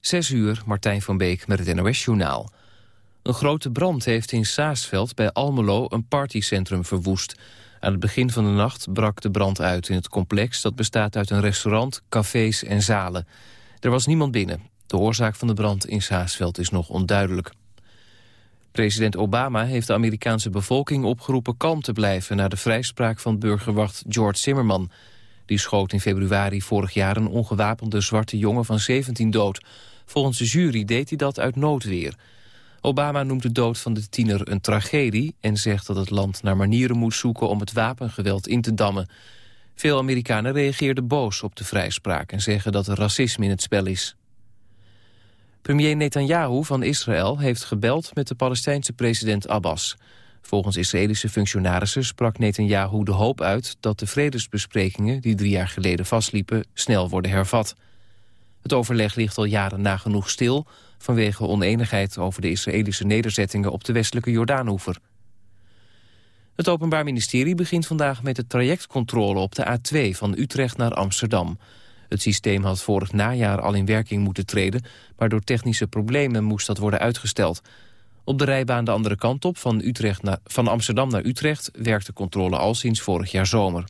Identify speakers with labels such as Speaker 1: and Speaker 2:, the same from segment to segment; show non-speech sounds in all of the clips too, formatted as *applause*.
Speaker 1: Zes uur, Martijn van Beek met het NOS-journaal. Een grote brand heeft in Saasveld bij Almelo een partycentrum verwoest. Aan het begin van de nacht brak de brand uit in het complex... dat bestaat uit een restaurant, cafés en zalen. Er was niemand binnen. De oorzaak van de brand in Saasveld is nog onduidelijk. President Obama heeft de Amerikaanse bevolking opgeroepen kalm te blijven... na de vrijspraak van burgerwacht George Zimmerman. Die schoot in februari vorig jaar een ongewapende zwarte jongen van 17 dood. Volgens de jury deed hij dat uit noodweer. Obama noemt de dood van de tiener een tragedie... en zegt dat het land naar manieren moet zoeken om het wapengeweld in te dammen. Veel Amerikanen reageerden boos op de vrijspraak... en zeggen dat er racisme in het spel is. Premier Netanyahu van Israël heeft gebeld met de Palestijnse president Abbas. Volgens Israëlische functionarissen sprak Netanyahu de hoop uit... dat de vredesbesprekingen, die drie jaar geleden vastliepen, snel worden hervat. Het overleg ligt al jaren nagenoeg stil... vanwege oneenigheid over de Israëlische nederzettingen op de westelijke Jordaanoever. Het Openbaar Ministerie begint vandaag met de trajectcontrole op de A2 van Utrecht naar Amsterdam. Het systeem had vorig najaar al in werking moeten treden... maar door technische problemen moest dat worden uitgesteld. Op de rijbaan de andere kant op, van, Utrecht naar, van Amsterdam naar Utrecht... werkt de controle al sinds vorig jaar zomer.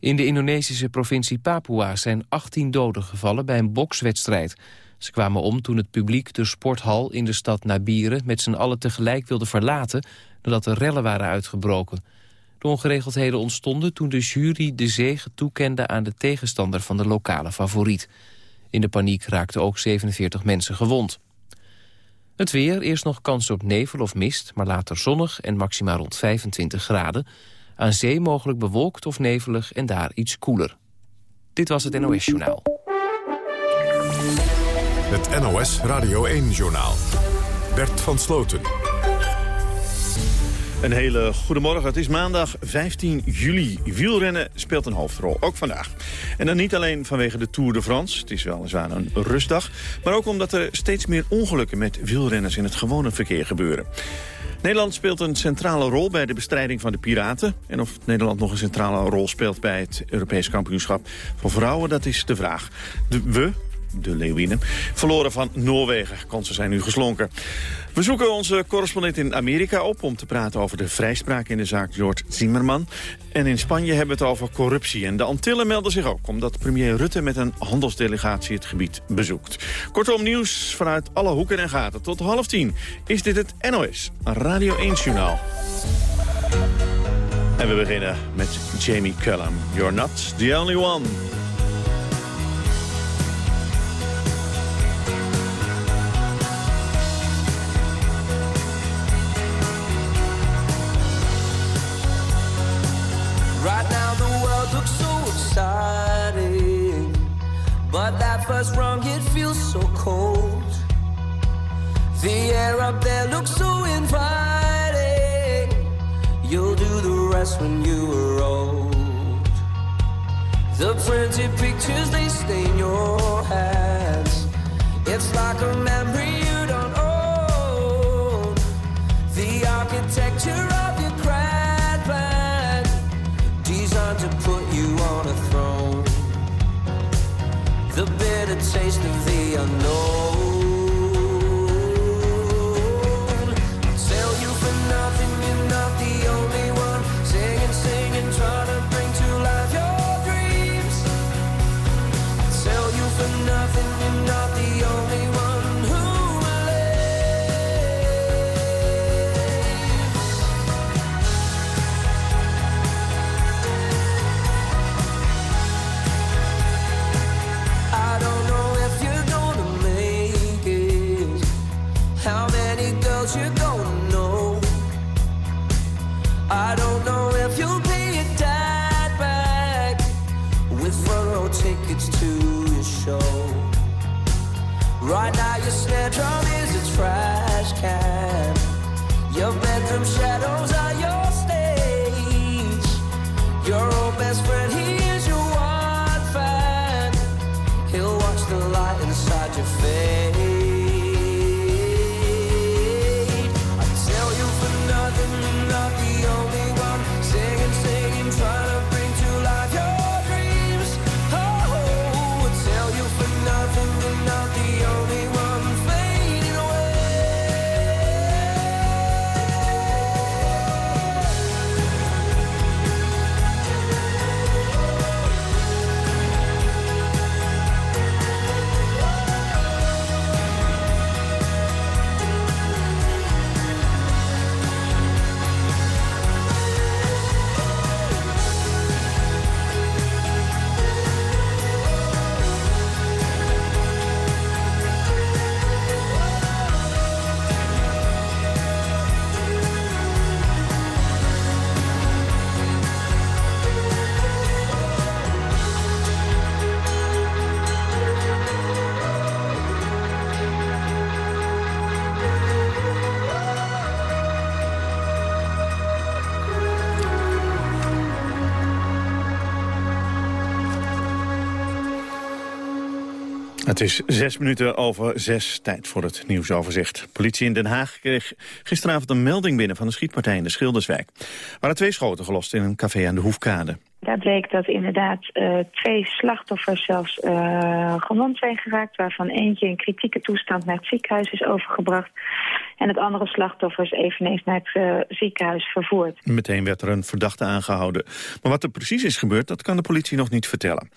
Speaker 1: In de Indonesische provincie Papua zijn 18 doden gevallen bij een bokswedstrijd. Ze kwamen om toen het publiek de sporthal in de stad Nabire... met z'n allen tegelijk wilde verlaten nadat er rellen waren uitgebroken... De ongeregeldheden ontstonden toen de jury de zege toekende aan de tegenstander van de lokale favoriet. In de paniek raakten ook 47 mensen gewond. Het weer, eerst nog kans op nevel of mist, maar later zonnig en maximaal rond 25 graden. Aan zee mogelijk bewolkt of nevelig en daar iets koeler. Dit was het NOS Journaal.
Speaker 2: Het NOS Radio 1-journaal. Bert van Sloten.
Speaker 3: Een hele goede morgen. Het is maandag 15 juli. Wielrennen speelt een hoofdrol, ook vandaag. En dan niet alleen vanwege de Tour de France. Het is weliswaar een rustdag. Maar ook omdat er steeds meer ongelukken met wielrenners in het gewone verkeer gebeuren. Nederland speelt een centrale rol bij de bestrijding van de piraten. En of Nederland nog een centrale rol speelt bij het Europees kampioenschap van vrouwen, dat is de vraag. De, we, de Leeuwinnen, verloren van Noorwegen. Kansen zijn nu geslonken. We zoeken onze correspondent in Amerika op om te praten over de vrijspraak in de zaak George Zimmerman. En in Spanje hebben we het over corruptie. En de Antillen melden zich ook omdat premier Rutte met een handelsdelegatie het gebied bezoekt. Kortom nieuws vanuit alle hoeken en gaten. Tot half tien is dit het NOS Radio 1 Journaal. En we beginnen met Jamie Cullum. You're not the only one. But that first rung, it feels so cold. The air up there looks so inviting. You'll do the rest when you are old. The printed pictures, they stain your hands. It's like a memory you don't own. The architecture of your The bitter taste of the unknown. Tell you for nothing, you're not
Speaker 4: Het is zes minuten over zes, tijd voor het nieuwsoverzicht. Politie in Den Haag kreeg gisteravond een melding binnen van een schietpartij in de Schilderswijk. Er waren twee schoten gelost in een café aan de Hoefkade.
Speaker 5: Daar bleek dat inderdaad uh, twee slachtoffers zelfs uh, gewond zijn geraakt... waarvan eentje in kritieke toestand naar het ziekenhuis is overgebracht... en het andere slachtoffer is eveneens naar het uh, ziekenhuis vervoerd.
Speaker 4: Meteen werd er een verdachte aangehouden. Maar wat er precies is gebeurd, dat kan de politie nog niet vertellen.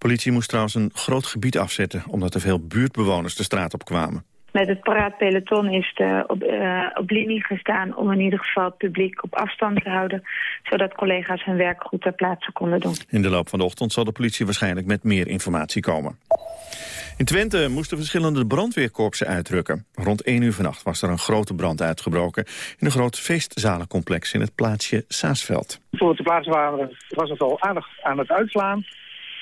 Speaker 4: Politie moest trouwens een groot gebied afzetten... omdat er veel buurtbewoners de straat op kwamen.
Speaker 5: Met het paraatpeloton is de op, uh, op linie gestaan om in ieder geval het publiek op afstand te houden, zodat collega's hun werk goed ter plaatse konden doen.
Speaker 4: In de loop van de ochtend zal de politie waarschijnlijk met meer informatie komen. In Twente moesten verschillende brandweerkorpsen uitrukken. Rond 1 uur vannacht was er een grote brand uitgebroken... in een groot feestzalencomplex in het plaatsje Saasveld.
Speaker 6: Voor de plaats waren, was het al aardig aan het uitslaan.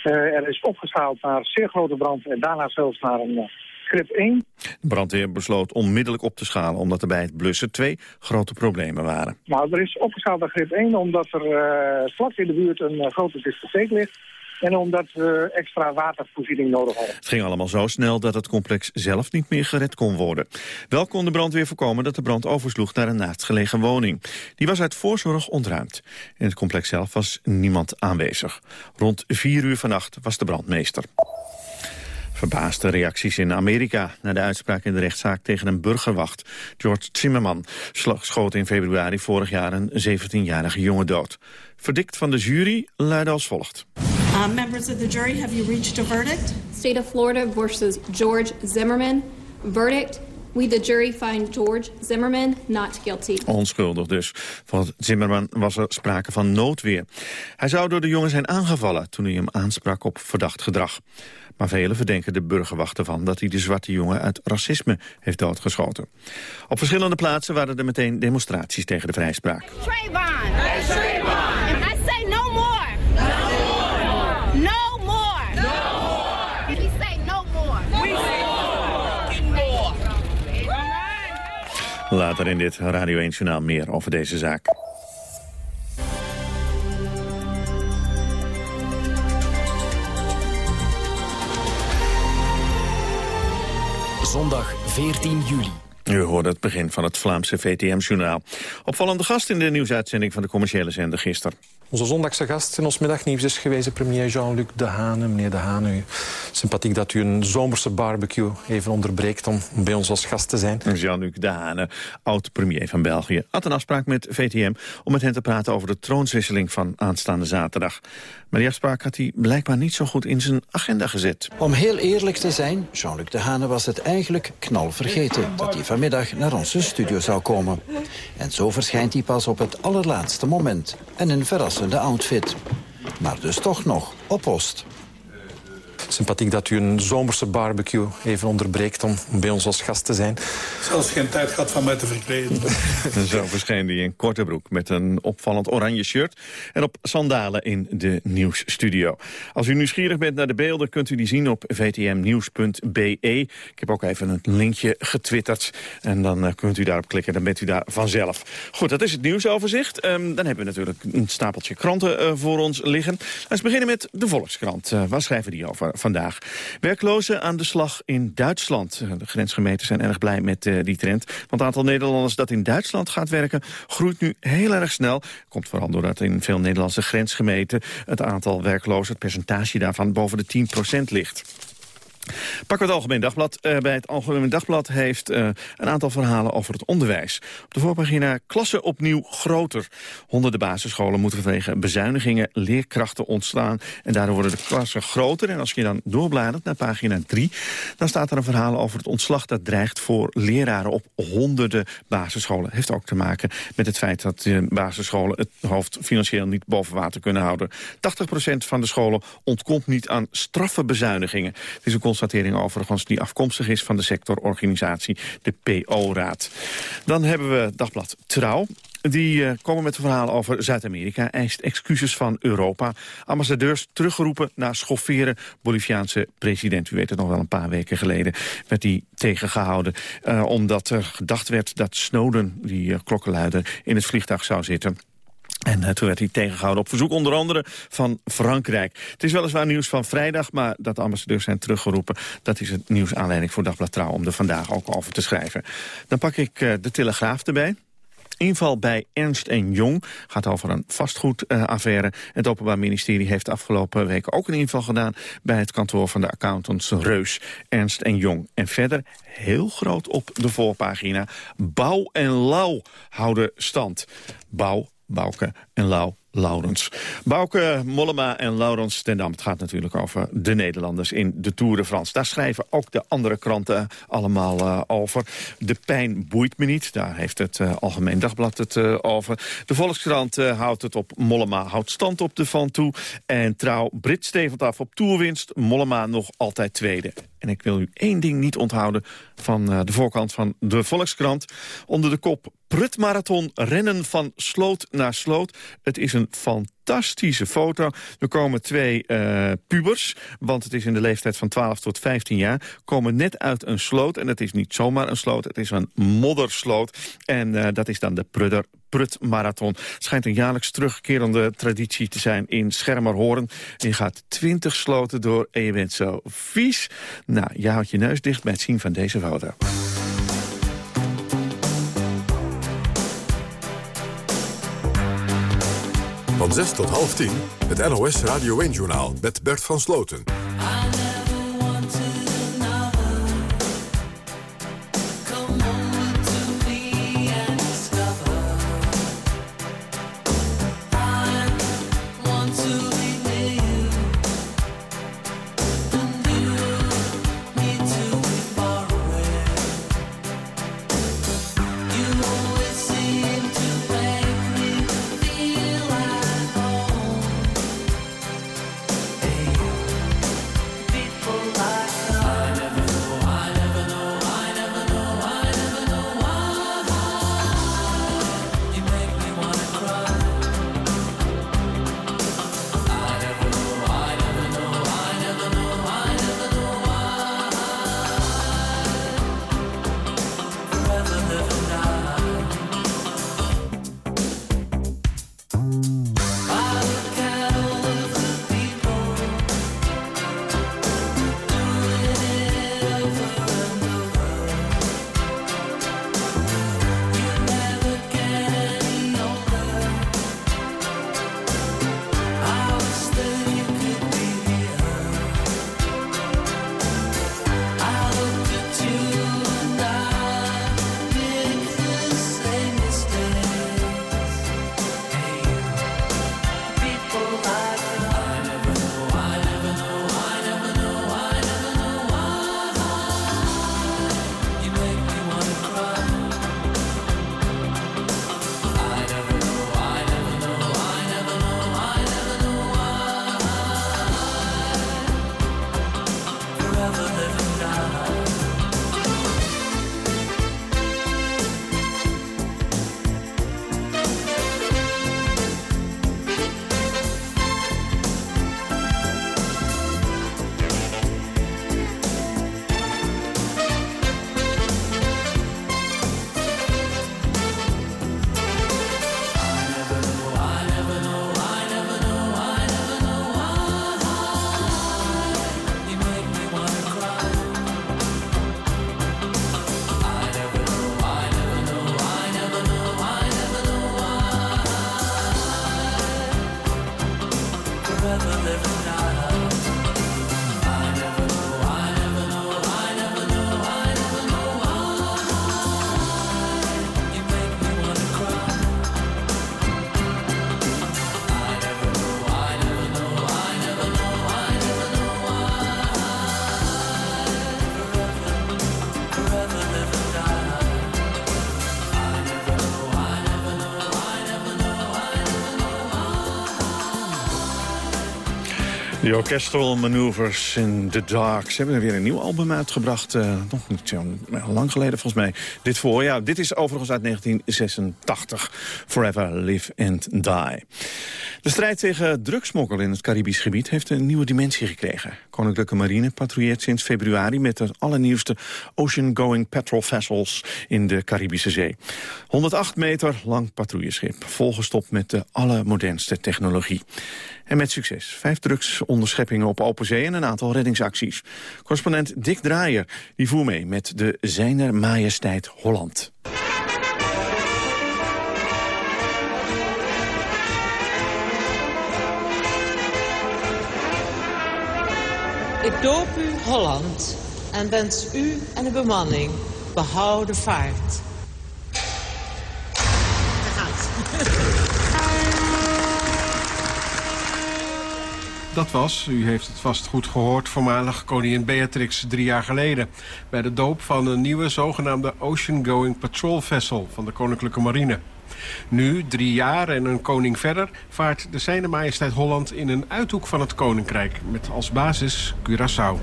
Speaker 6: Uh, er is opgeschaald naar zeer grote brand en daarna zelfs naar een uh, grip 1.
Speaker 4: De brandweer besloot onmiddellijk op te schalen... omdat er bij het blussen twee grote problemen waren.
Speaker 6: Nou, er is opgeschaald naar grip 1 omdat er uh, vlak in de buurt een grote discotheek ligt... En omdat we extra watervoorziening nodig hadden.
Speaker 4: Het ging allemaal zo snel dat het complex zelf niet meer gered kon worden. Wel kon de brandweer voorkomen dat de brand oversloeg naar een naastgelegen woning. Die was uit voorzorg ontruimd. In het complex zelf was niemand aanwezig. Rond vier uur vannacht was de brandmeester. Verbaasde reacties in Amerika na de uitspraak in de rechtszaak tegen een burgerwacht. George Zimmerman schoot in februari vorig jaar een 17-jarige jongen dood. Verdikt van de jury luidde als volgt.
Speaker 7: Uh, members of the jury, have you reached a verdict?
Speaker 8: State of Florida versus George Zimmerman. Verdict. We, the jury, find George Zimmerman not guilty.
Speaker 4: Onschuldig dus. Volgens Zimmerman was er sprake van noodweer. Hij zou door de jongen zijn aangevallen toen hij hem aansprak op verdacht gedrag. Maar velen verdenken de burgerwacht ervan dat hij de zwarte jongen uit racisme heeft doodgeschoten. Op verschillende plaatsen waren er meteen demonstraties tegen de vrijspraak.
Speaker 9: Trayvon! Trayvon!
Speaker 4: Later in dit Radio 1 Journaal meer over deze zaak.
Speaker 10: Zondag 14 juli.
Speaker 4: U hoorde het begin van het Vlaamse VTM-journaal. Opvallende gast in de nieuwsuitzending van de commerciële zender gisteren.
Speaker 11: Onze zondagse gast in ons middagnieuws is gewezen premier Jean-Luc Dehane. Meneer Dehane, sympathiek dat u een zomerse barbecue even onderbreekt om bij ons als gast te zijn.
Speaker 4: Jean-Luc Dehane, oud-premier van België, had een afspraak met VTM... om met hen te praten over de troonswisseling van aanstaande zaterdag. Maar die afspraak had hij blijkbaar niet zo goed in zijn agenda gezet.
Speaker 2: Om heel eerlijk te zijn, Jean-Luc Dehane was het eigenlijk knal vergeten... dat hij vanmiddag naar onze studio zou komen. En zo verschijnt hij pas op het allerlaatste moment en in verrassende outfit. Maar dus toch nog op post.
Speaker 11: Sympathiek dat u een zomerse barbecue even onderbreekt om bij ons als gast te zijn.
Speaker 12: Zelfs geen tijd gehad van mij te verkleden. *laughs*
Speaker 4: Zo verscheen hij in korte broek met een opvallend oranje shirt... en op sandalen in de nieuwsstudio. Als u nieuwsgierig bent naar de beelden kunt u die zien op vtmnieuws.be. Ik heb ook even een linkje getwitterd. En dan uh, kunt u daarop klikken, dan bent u daar vanzelf. Goed, dat is het nieuwsoverzicht. Um, dan hebben we natuurlijk een stapeltje kranten uh, voor ons liggen. Laten we beginnen met de Volkskrant. Uh, waar schrijven die over? Vandaag. Werklozen aan de slag in Duitsland. De grensgemeenten zijn erg blij met uh, die trend. Want het aantal Nederlanders dat in Duitsland gaat werken... groeit nu heel erg snel. Komt vooral doordat in veel Nederlandse grensgemeenten... het aantal werklozen, het percentage daarvan... boven de 10% ligt. Pakken we het Algemeen Dagblad. Uh, bij het Algemeen Dagblad heeft uh, een aantal verhalen over het onderwijs. Op de voorpagina klassen opnieuw groter. Honderden basisscholen moeten vanwege bezuinigingen leerkrachten ontstaan. En daardoor worden de klassen groter. En als je dan doorbladert naar pagina 3... dan staat er een verhaal over het ontslag dat dreigt voor leraren op honderden basisscholen. Heeft ook te maken met het feit dat de basisscholen het hoofd financieel niet boven water kunnen houden. 80% van de scholen ontkomt niet aan straffe bezuinigingen. Het is een constatering overigens die afkomstig is van de sectororganisatie, de PO-raad. Dan hebben we Dagblad Trouw. Die uh, komen met een verhaal over Zuid-Amerika. Eist excuses van Europa. Ambassadeurs teruggeroepen na schofferen Boliviaanse president. U weet het nog wel een paar weken geleden werd hij tegengehouden. Uh, omdat er gedacht werd dat Snowden, die uh, klokkenluider, in het vliegtuig zou zitten. En uh, toen werd hij tegengehouden op verzoek onder andere van Frankrijk. Het is weliswaar nieuws van vrijdag, maar dat de ambassadeurs zijn teruggeroepen... dat is het nieuwsaanleiding voor Dagblad Trouw om er vandaag ook over te schrijven. Dan pak ik uh, de Telegraaf erbij. Inval bij Ernst en Jong gaat over een vastgoedaffaire. het Openbaar Ministerie heeft afgelopen weken ook een inval gedaan... bij het kantoor van de accountants Reus, Ernst en Jong. En verder, heel groot op de voorpagina... Bouw en Lauw houden stand. Bouw, Bouke en Lau Laurens. Bouke, Mollema en Laurens ten Dam. Het gaat natuurlijk over de Nederlanders in de Tour de France. Daar schrijven ook de andere kranten allemaal uh, over. De pijn boeit me niet. Daar heeft het uh, Algemeen Dagblad het uh, over. De Volkskrant houdt het op Mollema. Houdt stand op de Van Toe. En trouw Brit stevend af op toerwinst. Mollema nog altijd tweede. En ik wil u één ding niet onthouden van de voorkant van de Volkskrant. Onder de kop Prutmarathon rennen van sloot naar sloot. Het is een fantastische foto. Er komen twee uh, pubers, want het is in de leeftijd van 12 tot 15 jaar... komen net uit een sloot. En het is niet zomaar een sloot, het is een moddersloot. En uh, dat is dan de Prudder, Prut Marathon. Het schijnt een jaarlijks terugkerende traditie te zijn in Schermerhoorn. Je gaat 20 sloten door en je bent zo vies. Nou, je houdt je neus dicht bij het zien van deze foto.
Speaker 13: Van 6 tot half 10, het NOS Radio 1-journaal met Bert van Sloten.
Speaker 4: The Orchestral Maneuvers in the Dark. Ze hebben er weer een nieuw album uitgebracht. Uh, nog niet zo lang geleden volgens mij. Dit voorjaar. Dit is overigens uit 1986. Forever Live and Die. De strijd tegen drugsmokkel in het Caribisch gebied heeft een nieuwe dimensie gekregen. Koninklijke Marine patrouilleert sinds februari met de allernieuwste ocean-going patrol vessels in de Caribische Zee. 108 meter lang patrouilleschip, volgestopt met de allermodernste technologie. En met succes. Vijf drugsonderscheppingen op open zee en een aantal reddingsacties. Correspondent Dick Draaier die voer mee met de Zijner Majesteit Holland.
Speaker 10: Ik doop u Holland en wens u en de bemanning behouden vaart.
Speaker 14: Dat was, u heeft het vast goed gehoord, voormalig koningin Beatrix drie jaar geleden. Bij de doop van een nieuwe zogenaamde Ocean Going Patrol Vessel van de Koninklijke Marine. Nu, drie jaar en een koning verder, vaart de Zijne Majesteit Holland in een uithoek van het koninkrijk. Met als basis Curaçao.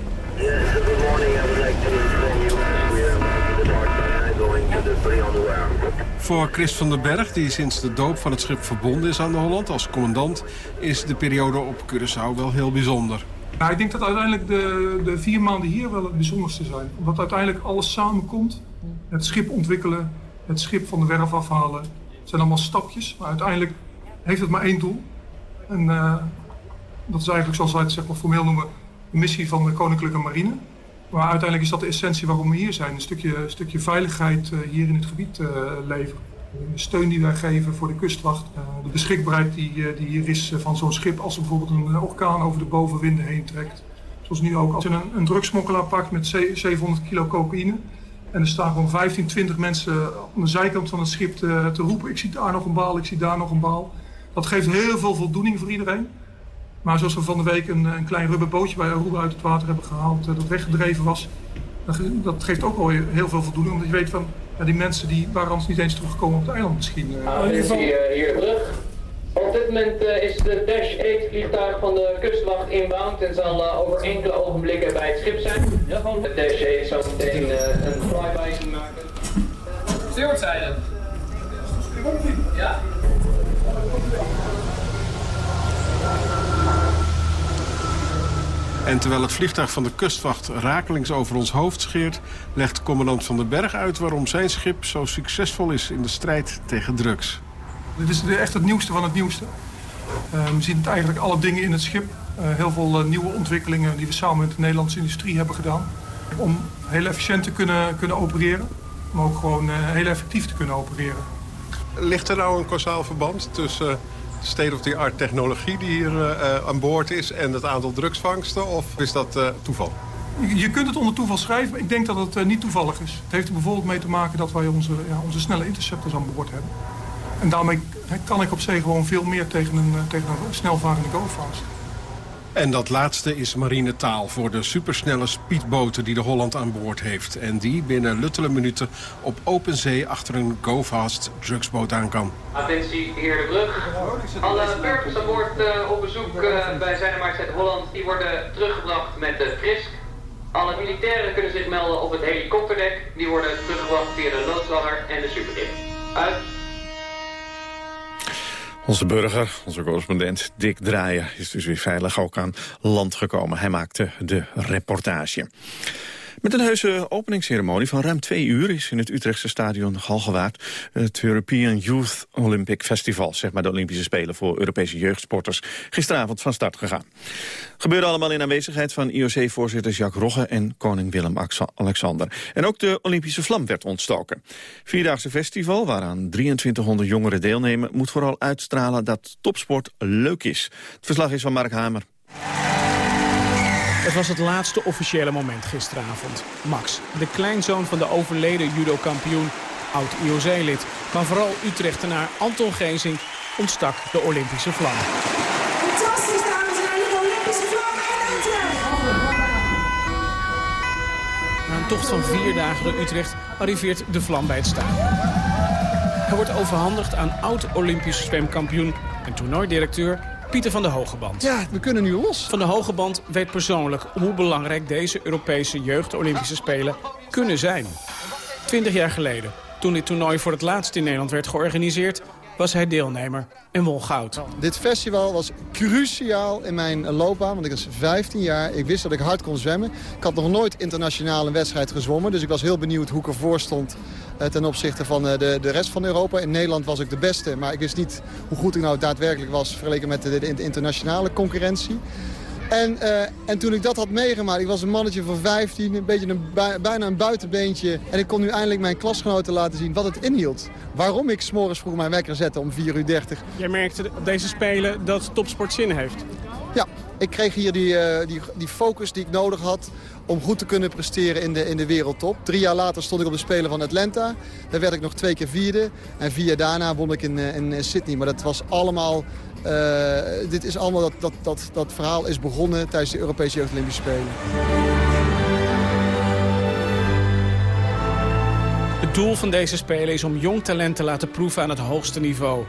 Speaker 14: Voor Chris van den Berg, die sinds de doop van het schip verbonden is aan de Holland als commandant, is de periode op Curaçao wel heel bijzonder.
Speaker 15: Nou, ik denk dat uiteindelijk de, de vier maanden hier wel het bijzonderste zijn. Omdat uiteindelijk alles samenkomt. Het schip ontwikkelen, het schip van de werf afhalen. Het zijn allemaal stapjes, maar uiteindelijk heeft het maar één doel. En uh, dat is eigenlijk, zoals wij het zeg maar, formeel noemen, de missie van de Koninklijke Marine. Maar uiteindelijk is dat de essentie waarom we hier zijn. Een stukje, stukje veiligheid uh, hier in het gebied uh, leveren. De steun die wij geven voor de kustwacht. de beschikbaarheid die, die hier is van zo'n schip als er bijvoorbeeld een orkaan over de bovenwinden heen trekt. Zoals nu ook. Als je een, een drugsmokkelaar pakt met 700 kilo cocaïne. En er staan gewoon 15, 20 mensen aan de zijkant van het schip te roepen. Ik zie daar nog een baal, ik zie daar nog een baal. Dat geeft heel veel voldoening voor iedereen. Maar zoals we van de week een, een klein rubberbootje bij Aruba uit het water hebben gehaald, dat weggedreven was. Dat geeft ook wel heel veel voldoening. Omdat je weet van, ja, die mensen die waren anders niet eens teruggekomen op het eiland misschien.
Speaker 16: Uh, in ieder geval... hier, hier terug. Op dit moment uh, is de Dash 8 vliegtuig van de kustwacht inbound en zal uh, over enkele ogenblikken bij het schip zijn. Ja, gewoon. De Dash 8 zal meteen uh, een flyby maken. Stuurtzijde. Ja.
Speaker 14: En terwijl het vliegtuig van de kustwacht rakelings over ons hoofd scheert... legt commandant Van den Berg uit waarom zijn schip zo succesvol is in de strijd tegen drugs.
Speaker 15: Dit is echt het nieuwste van het nieuwste. Uh, we zien het eigenlijk alle dingen in het schip. Uh, heel veel uh, nieuwe ontwikkelingen die we samen met de Nederlandse industrie hebben gedaan. Om heel efficiënt te kunnen, kunnen opereren. Maar ook gewoon heel effectief te kunnen opereren.
Speaker 14: Ligt er nou een kausaal verband tussen state-of-the-art technologie die hier uh, aan boord is... en het aantal drugsvangsten, of is dat uh, toeval?
Speaker 15: Je, kunt het onder toeval schrijven, maar ik denk dat het uh, niet toevallig is. Het heeft er bijvoorbeeld mee te maken dat wij onze, ja, onze snelle interceptors aan boord hebben. En daarmee kan ik op zee gewoon veel meer tegen een, tegen een snelvarende go-fast.
Speaker 14: En dat laatste is marinetaal voor de supersnelle speedboten die de Holland aan boord heeft. En die binnen luttele minuten op open zee achter een go-fast drugsboot aan kan.
Speaker 16: Attentie, heer de brug. Alle burgers aan boord uh, op bezoek uh, bij zijn majesteit Holland, die worden teruggebracht met de frisk. Alle militairen kunnen zich melden op het helikopterdek. Die worden teruggebracht via de loodsladder en de superdip. Uit.
Speaker 4: Onze burger, onze correspondent Dick Draaier, is dus weer veilig ook aan land gekomen. Hij maakte de reportage. Met een heuse openingsceremonie van ruim twee uur is in het Utrechtse stadion Galgenwaard het European Youth Olympic Festival, zeg maar de Olympische Spelen voor Europese jeugdsporters, gisteravond van start gegaan. Gebeurde allemaal in aanwezigheid van IOC-voorzitter Jacques Rogge en koning Willem-Alexander. En ook de Olympische vlam werd ontstoken. Vierdaagse festival, waaraan 2300 jongeren deelnemen, moet vooral uitstralen dat topsport leuk is. Het verslag is van Mark Hamer.
Speaker 17: Het was het laatste officiële moment gisteravond. Max, de kleinzoon van de overleden judo-kampioen, oud-IOC-lid. Maar vooral Utrechtenaar Anton Geesing ontstak de Olympische vlam.
Speaker 18: Fantastisch, dames en heren, de Olympische vlam
Speaker 17: Na een tocht van vier dagen door Utrecht arriveert de vlam bij het stadion. Hij wordt overhandigd aan oud-Olympisch zwemkampioen en toernooidirecteur Pieter van de Hogeband.
Speaker 19: Ja, we kunnen nu los.
Speaker 17: Van de Hogeband weet persoonlijk hoe belangrijk deze Europese jeugd-Olympische Spelen kunnen zijn. Twintig jaar geleden, toen dit toernooi voor het laatst in Nederland werd georganiseerd was hij deelnemer en won goud.
Speaker 19: Dit festival was cruciaal in mijn loopbaan, want ik was 15 jaar. Ik wist dat ik hard kon zwemmen. Ik had nog nooit internationaal een wedstrijd gezwommen, dus ik was heel benieuwd hoe ik ervoor stond eh, ten opzichte van eh, de, de rest van Europa. In Nederland was ik de beste, maar ik wist niet hoe goed ik nou daadwerkelijk was vergeleken met de, de internationale concurrentie. En, uh, en toen ik dat had meegemaakt, ik was een mannetje van 15, een beetje een, bijna een buitenbeentje. En ik kon nu eindelijk mijn klasgenoten laten zien wat het inhield. Waarom ik s'morgens vroeg mijn wekker zette om 4 uur 30.
Speaker 17: Jij merkte op deze Spelen dat topsport zin heeft?
Speaker 19: Ja, ik kreeg hier die, uh, die, die focus die ik nodig had om goed te kunnen presteren in de, in de wereldtop. Drie jaar later stond ik op de Spelen van Atlanta. Daar werd ik nog twee keer vierde. En vier jaar daarna won ik in, in Sydney. Maar dat was allemaal dit is allemaal dat, dat, dat, dat verhaal is begonnen tijdens de Europese Jeugd Olympische Spelen.
Speaker 17: Het doel van deze Spelen is om jong talent te laten proeven aan het hoogste niveau.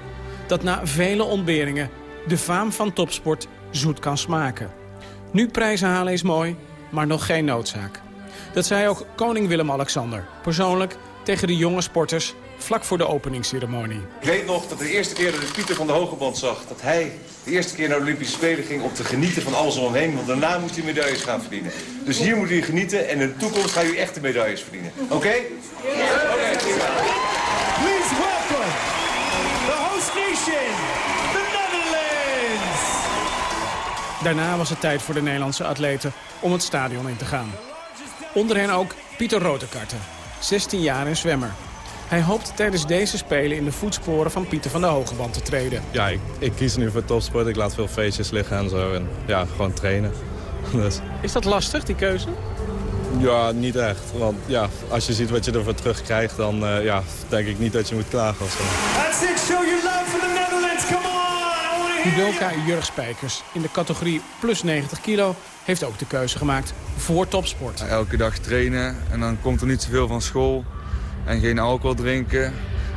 Speaker 17: Dat na vele ontberingen de faam van topsport zoet kan smaken. Nu prijzen halen is mooi, maar nog geen noodzaak. Dat zei ook koning Willem-Alexander, persoonlijk tegen de jonge sporters vlak voor de openingsceremonie.
Speaker 20: Ik weet nog dat de eerste keer dat ik Pieter van de Hogeband zag... dat hij de eerste keer naar de Olympische Spelen ging om te genieten van alles om hem heen. Want daarna moet hij medailles gaan verdienen. Dus hier moet hij genieten en in de toekomst ga je echte medailles verdienen. Oké? Okay?
Speaker 21: Please welcome the host nation, the Netherlands!
Speaker 17: Daarna was het tijd voor de Nederlandse atleten om het stadion in te gaan. Onder hen ook Pieter Rotekarten, 16 jaar en zwemmer. Hij hoopt tijdens deze Spelen in de voetsporen van Pieter van de Hogeband te treden.
Speaker 22: Ja, ik, ik kies nu voor topsport. Ik laat veel feestjes liggen en zo. En ja, gewoon trainen. *laughs* Dus.
Speaker 17: Is dat lastig, die keuze?
Speaker 22: Ja, niet echt. Want ja, als je ziet wat je ervoor terugkrijgt, dan uh, ja, denk ik niet dat je moet klagen. Of zo.
Speaker 21: That's it, show your love for the Netherlands, come on!
Speaker 17: Judoka Jurg Spijkers in de categorie plus 90 kilo heeft ook de keuze gemaakt voor topsport.
Speaker 23: Elke dag trainen en dan komt er niet zoveel van school. En geen alcohol drinken.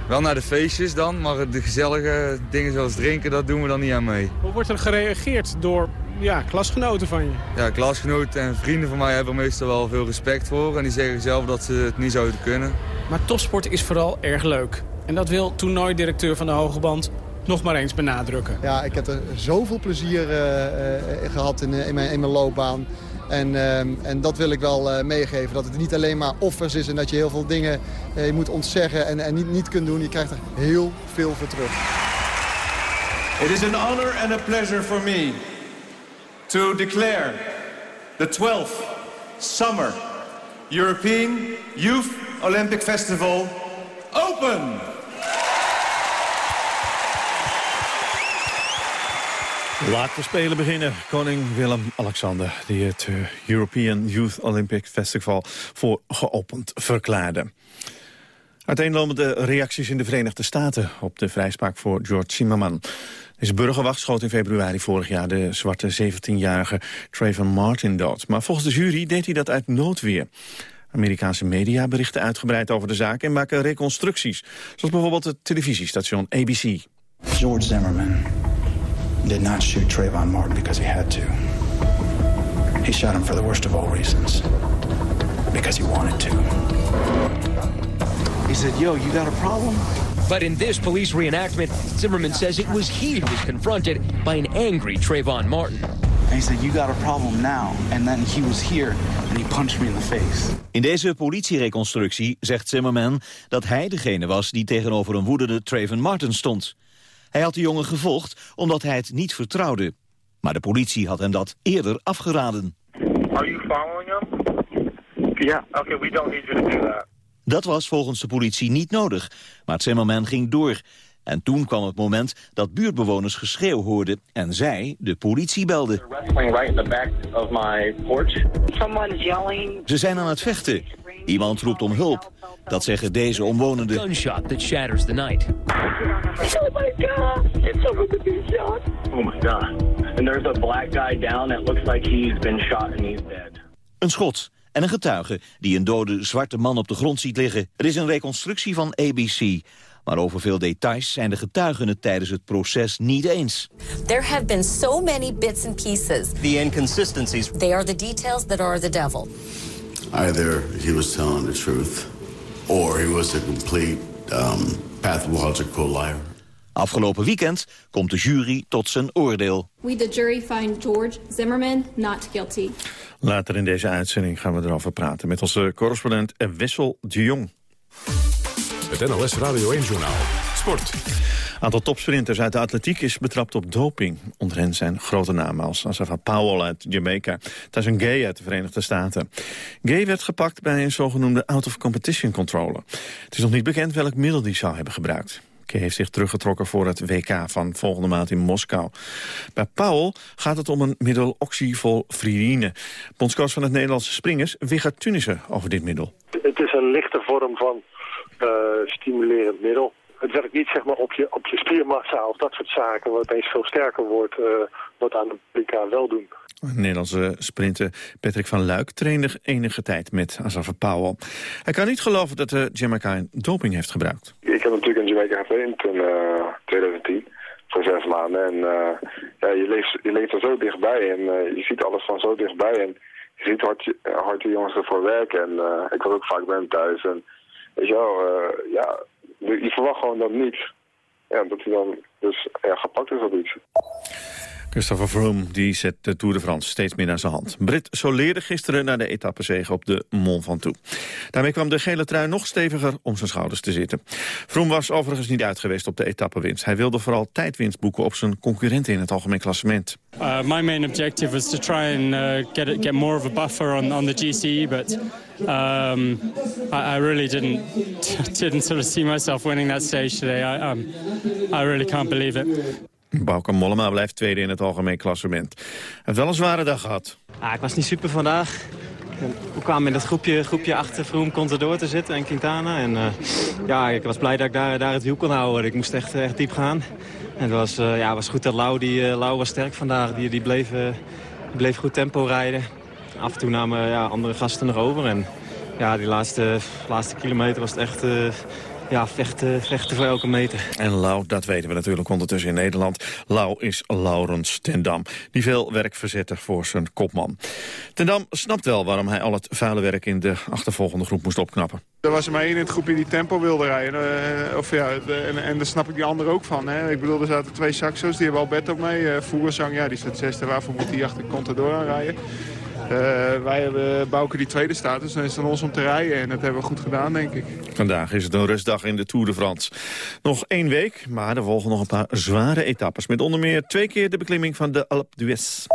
Speaker 23: Wel naar de feestjes dan, maar de gezellige dingen zoals drinken, dat doen we dan niet aan mee.
Speaker 17: Hoe wordt er gereageerd door ja, klasgenoten van je?
Speaker 23: Ja, klasgenoten en vrienden van mij hebben er meestal wel veel respect voor. En die zeggen zelf dat ze het niet zouden kunnen.
Speaker 17: Maar topsport is vooral erg leuk. En dat wil toernooidirecteur van de Hoge Band nog maar eens benadrukken.
Speaker 19: Ja, ik heb er zoveel plezier uh, uh, gehad in, in, mijn, in mijn loopbaan. En, uh, en dat wil ik wel uh, meegeven. Dat het niet alleen maar offers is en dat je heel veel dingen uh, je moet ontzeggen en, en niet, niet kunt doen. Je krijgt er heel veel voor terug.
Speaker 20: It is an honor and a pleasure for me to declare the 12th Summer European Youth Olympic Festival open.
Speaker 4: Laat de Spelen beginnen. Koning Willem-Alexander, die het uh, European Youth Olympic Festival voor geopend verklaarde. Uiteenlopende reacties in de Verenigde Staten op de vrijspraak voor George Zimmerman. Deze burgerwacht schoot in februari vorig jaar de zwarte 17-jarige Trayvon Martin dood. Maar volgens de jury deed hij dat uit noodweer. Amerikaanse media berichten uitgebreid over de zaak en maken reconstructies. Zoals bijvoorbeeld het televisiestation ABC.
Speaker 24: George Zimmerman did not shoot Trayvon Martin because he had to. He shot him for the worst of all reasons. Because he wanted to.
Speaker 25: He said, yo, you got a problem? But in this police reenactment, Zimmerman says it was he who was confronted by an angry Trayvon Martin.
Speaker 24: And he said, you got a problem now. And then he was here and he punched me in the face.
Speaker 26: In deze politiereconstructie zegt Zimmerman dat hij degene was die tegenover een woedende Trayvon Martin stond. Hij had de jongen gevolgd omdat hij het niet vertrouwde. Maar de politie had hem dat eerder afgeraden.
Speaker 27: Are you following him?
Speaker 24: Ja.
Speaker 27: Okay, we don't need you to do that.
Speaker 26: Dat was volgens de politie niet nodig, maar Zimmerman ging door. En toen kwam het moment dat buurtbewoners geschreeuw hoorden en zij de politie belden. Ze zijn aan het vechten. Iemand roept om hulp. Dat zeggen deze omwonenden.
Speaker 25: Gunshot that shatters the night.
Speaker 28: Oh my god, it's someone been shot.
Speaker 27: Oh my god. And there's a black guy down. It looks like he's been shot and he's dead.
Speaker 26: Een schot en een getuige die een dode zwarte man op de grond ziet liggen. Er is een reconstructie van ABC. Maar over veel details zijn de getuigen het tijdens het proces niet eens.
Speaker 29: There have been so many bits and pieces.
Speaker 30: The inconsistencies.
Speaker 29: They are the details that are the devil.
Speaker 31: Either he was telling the truth, or he was a complete um, pathological liar.
Speaker 26: Afgelopen weekend komt de jury tot zijn oordeel.
Speaker 32: We, the jury, find George Zimmerman not guilty.
Speaker 4: Later in deze uitzending gaan we erover praten met onze correspondent Wessel de Jong.
Speaker 13: Het NLS Radio 1-journaal. Sport.
Speaker 4: Aantal topsprinters uit de atletiek is betrapt op doping. Onder hen zijn grote namen als Asafa Powell uit Jamaica, Tyson Gay uit de Verenigde Staten. Gay werd gepakt bij een zogenoemde out-of-competition controle. Het is nog niet bekend welk middel die zou hebben gebruikt. Heeft zich teruggetrokken voor het WK van volgende maand in Moskou. Bij Powell gaat het om een middel oxyvolfridine. Bondscoach van het Nederlandse springers, Wigert Tunissen, over dit middel.
Speaker 33: Het is een lichte vorm van uh, stimulerend middel. Het werkt niet zeg maar, op, je, op je spiermassa of dat soort zaken, wat opeens veel sterker wordt, uh, wat aan de WK wel doen.
Speaker 4: Nederlandse sprinter Patrick van Luik trainde enige tijd met Asafa Powell. Hij kan niet geloven dat de Jamaica doping heeft gebruikt.
Speaker 33: Ik heb natuurlijk in Jamaica getraind in uh, 2010 voor zes maanden. En uh, ja, je, leeft, je leeft er zo dichtbij en uh, je ziet alles van zo dichtbij. En je ziet hard, hard die jongens ervoor werken. En uh, ik was ook vaak bij hem thuis. En weet je wel, ja, je verwacht gewoon dat niet. Ja, dat hij dan dus ja, gepakt is op iets.
Speaker 4: Christopher Froome die zet de Tour de France steeds meer naar zijn hand. Brit soleerde gisteren naar de etappezege op de Mont Ventoux. Daarmee kwam de gele trui nog steviger om zijn schouders te zitten. Froome was overigens niet uit geweest op de etappewinst. Hij wilde vooral tijdwinst boeken op zijn concurrenten in het algemeen klassement.
Speaker 34: Uh, my main objective was to try and uh, get get more of a buffer on on the GC, but um, I, I, really didn't *laughs* didn't sort of see myself winning that stage today. I, um, I really can't believe it.
Speaker 4: Bauke Mollema blijft tweede in het algemeen klassement. Hij heeft wel een zware dag gehad.
Speaker 35: Ah, ik was niet super vandaag. We kwamen in dat groepje, groepje achter Vroom Contador te zitten en Quintana. En uh, ja, ik was blij dat ik daar, daar het wiel kon houden. Ik moest echt, echt diep gaan. En het was, uh, ja, was goed dat Lau, die, uh, Lau was sterk vandaag. Die, die, bleef, bleef goed tempo rijden. Af en toe namen ja, andere gasten nog over. En ja, die laatste, laatste kilometer was het echt ja, vechten, vechten voor elke meter.
Speaker 4: En Lau, dat weten we natuurlijk ondertussen in Nederland. Lau is Laurens Tendam, die veel werk verzette voor zijn kopman. Tendam snapt wel waarom hij al het vuile werk in de achtervolgende groep moest opknappen.
Speaker 36: Er was er maar één in het groepje die tempo wilde rijden. Uh, of ja, de, en, en daar snap ik die anderen ook van. Hè. Ik bedoel, er zaten twee saxo's, die hebben al bed op mee. Uh, Voersang, ja, die staat zesde. Waarvoor moet hij achter Contador aan rijden? Uh, wij hebben Bouke die tweede staat, dus dan is het aan ons om te rijden. En dat hebben we goed gedaan, denk ik.
Speaker 4: Vandaag is het een rustdag in de Tour de France. Nog één week, maar er volgen nog een paar zware etappes. Met onder meer twee keer de beklimming van de Alpe d'Huez.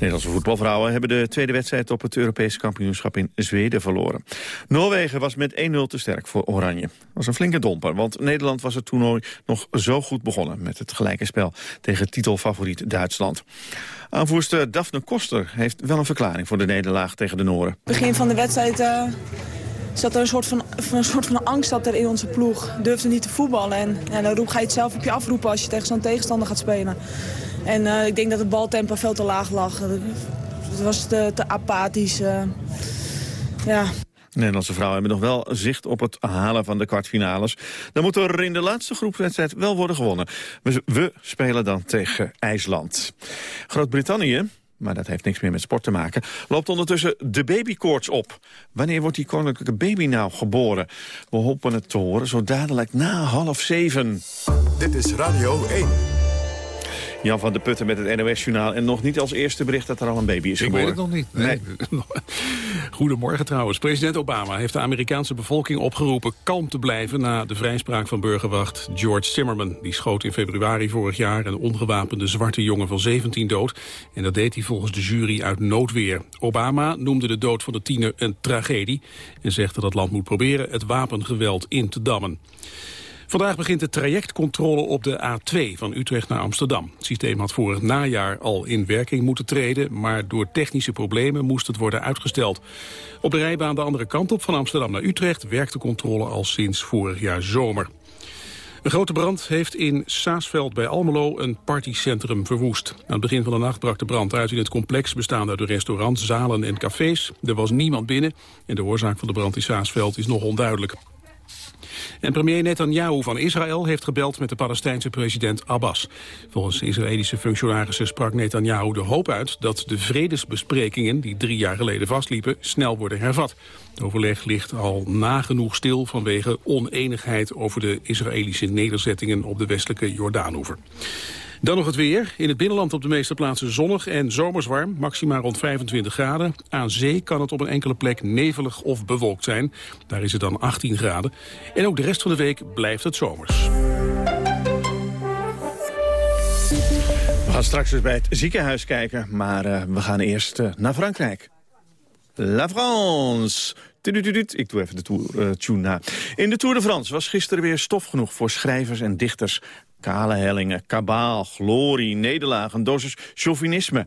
Speaker 4: Nederlandse voetbalvrouwen hebben de tweede wedstrijd op het Europese kampioenschap in Zweden verloren. Noorwegen was met 1-0 te sterk voor Oranje. Dat was een flinke domper, want Nederland was het toernooi nog zo goed begonnen met het gelijke spel tegen titelfavoriet Duitsland. Aanvoerster Daphne Koster heeft wel een verklaring voor de nederlaag tegen de Noren.
Speaker 37: Begin van de wedstrijd uh, zat er een soort, van, een soort van angst dat er in onze ploeg. Durfde niet te voetballen en, en dan ga je het zelf op je afroepen als je tegen zo'n tegenstander gaat spelen. En uh, ik denk dat het baltempo veel te laag lag. Het was te, te apathisch. Uh, ja.
Speaker 4: Nederlandse vrouwen hebben nog wel zicht op het halen van de kwartfinales. Dan moet er in de laatste groepswedstrijd wel worden gewonnen. We, we spelen dan tegen IJsland. Groot-Brittannië maar dat heeft niks meer met sport te maken, loopt ondertussen de babykoorts op. Wanneer wordt die koninklijke baby nou geboren? We hopen het te horen zo dadelijk na half zeven.
Speaker 13: Dit is Radio 1.
Speaker 4: Jan van der Putten met het NOS-journaal. En nog niet als eerste bericht dat er al een baby is
Speaker 38: Ik
Speaker 4: geboren.
Speaker 38: weet het nog niet. Nee. *laughs* Goedemorgen trouwens. President Obama heeft de Amerikaanse bevolking opgeroepen kalm te blijven na de vrijspraak van burgerwacht George Zimmerman. Die schoot in februari vorig jaar een ongewapende zwarte jongen van 17 dood. En dat deed hij volgens de jury uit noodweer. Obama noemde de dood van de tiener een tragedie en zegt dat het land moet proberen het wapengeweld in te dammen. Vandaag begint de trajectcontrole op de A2 van Utrecht naar Amsterdam. Het systeem had vorig najaar al in werking moeten treden... maar door technische problemen moest het worden uitgesteld. Op de rijbaan de andere kant op van Amsterdam naar Utrecht... werkt de controle al sinds vorig jaar zomer. Een grote brand heeft in Saasveld bij Almelo een partycentrum verwoest. Aan het begin van de nacht brak de brand uit in het complex... bestaande uit een restaurant, zalen en cafés. Er was niemand binnen en de oorzaak van de brand in Saasveld is nog onduidelijk. En premier Netanyahu van Israël heeft gebeld met de Palestijnse president Abbas. Volgens Israëlische functionarissen sprak Netanyahu de hoop uit dat de vredesbesprekingen die drie jaar geleden vastliepen snel worden hervat. Het overleg ligt al nagenoeg stil vanwege oneenigheid over de Israëlische nederzettingen op de westelijke Jordaanoever. Dan nog het weer. In het binnenland op de meeste plaatsen zonnig en zomers warm. Maximaal rond 25 graden. Aan zee kan het op een enkele plek nevelig of bewolkt zijn. Daar is het dan 18 graden. En ook de rest van de week blijft het zomers.
Speaker 4: We gaan straks eens bij het ziekenhuis kijken, maar uh, we gaan eerst uh, naar Frankrijk. La France. Ik doe even de tour, uh, tune na. In de Tour de France was gisteren weer stof genoeg voor schrijvers en dichters. Kale hellingen, kabaal, glorie, nederlagen, een dosis chauvinisme.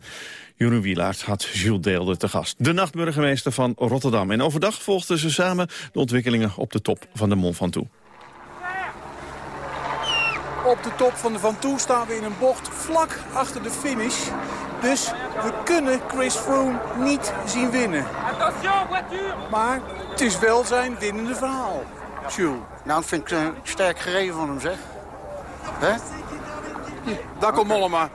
Speaker 4: Jeroen Wielaert had Jules Deelde te gast, de nachtburgemeester van Rotterdam. En overdag volgden ze samen de ontwikkelingen op de top van de Mont Ventoux.
Speaker 30: Op de top van de Ventoux staan we in een bocht vlak achter de finish. Dus we kunnen Chris Froome niet zien winnen. Maar het is wel zijn winnende verhaal. Jules.
Speaker 39: Nou, dat vind ik uh, sterk gereden van hem, zeg. Hè?
Speaker 30: Daar komt Mollema.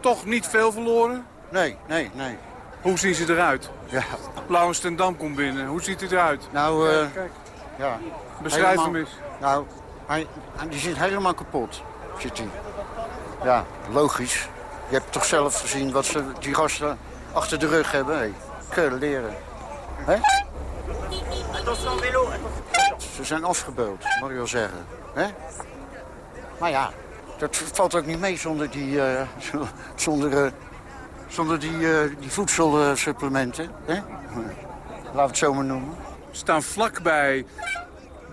Speaker 30: Toch niet veel verloren?
Speaker 39: Nee, nee, nee.
Speaker 30: Hoe zien ze eruit?
Speaker 39: Ja.
Speaker 30: Blauwe Stendam komt binnen. Hoe ziet hij eruit?
Speaker 39: Nou, uh,
Speaker 30: kijk.
Speaker 39: Ja.
Speaker 30: Beschrijf
Speaker 39: helemaal,
Speaker 30: hem eens.
Speaker 39: Nou, hij, die zit helemaal kapot, zit hij. Ja, logisch. Je hebt toch zelf gezien wat ze, die gasten achter de rug hebben. Hey, kunnen leren. Hè? Ze zijn afgebeuld, mag je wel zeggen. Hè? Maar ja, dat valt ook niet mee zonder die, uh, *laughs* zonder, uh, zonder die, uh, die voedselsupplementen. Hè? Laten we het zo maar noemen.
Speaker 30: We staan vlakbij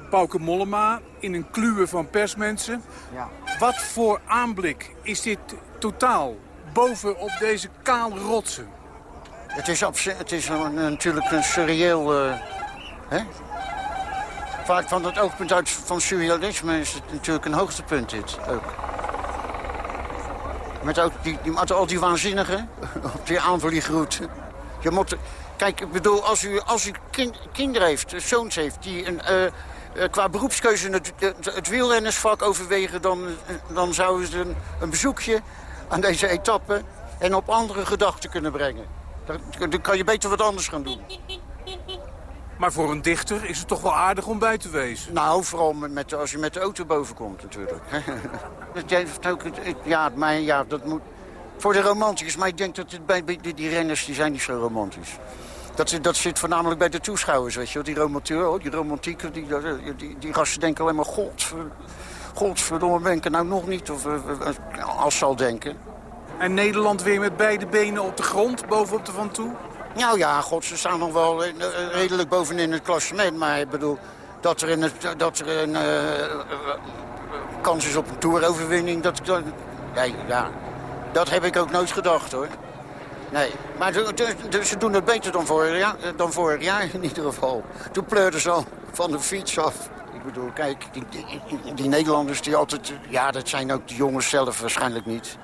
Speaker 30: Pauke Mollema in een kluwe van persmensen.
Speaker 39: Ja.
Speaker 30: Wat voor aanblik is dit totaal boven op deze kaal rotsen?
Speaker 39: Het is, het is een, natuurlijk een surreëel... hè? Vaak van het oogpunt uit van surrealisme is het natuurlijk een hoogtepunt dit ook. Met, ook die, al die waanzinnigen *laughs* op die aanvliegroute. Je moet, kijk, ik bedoel, als u, als u kind, kinderen heeft, zoons heeft... die een, uh, uh, qua beroepskeuze het, het, het, wielrennersvak overwegen... dan, dan zouden ze een, een bezoekje aan deze etappe... en op andere gedachten kunnen brengen. Dan, kan je beter wat anders gaan doen.
Speaker 30: Maar voor een dichter is het toch wel aardig om bij te wezen?
Speaker 39: Nou, vooral met, als je met de auto boven komt natuurlijk. *laughs* ja, maar ja, dat moet... Voor de romantisch, maar ik denk dat het bij die, die renners die zijn niet zo romantisch. Dat, dat zit voornamelijk bij de toeschouwers, weet je wel. Die romantiek, oh, die romantiek, die, die gasten denken alleen maar... God, godverdomme, ben ik er nou nog niet? Of als zal denken.
Speaker 30: En Nederland weer met beide benen op de grond, bovenop de Van Toe?
Speaker 39: Nou ja, god, ze staan nog wel redelijk bovenin het klassement. Maar ik bedoel, dat er, in het, dat er een uh, kans is op een toeroverwinning... Dat, dat, nee, ja, dat heb ik ook nooit gedacht, hoor. Nee, maar ze doen het beter dan vorig, jaar, dan vorig jaar in ieder geval. Toen pleurden ze al van de fiets af. Ik bedoel, kijk, die, die, die Nederlanders die altijd... Ja, dat zijn ook de jongens zelf waarschijnlijk niet.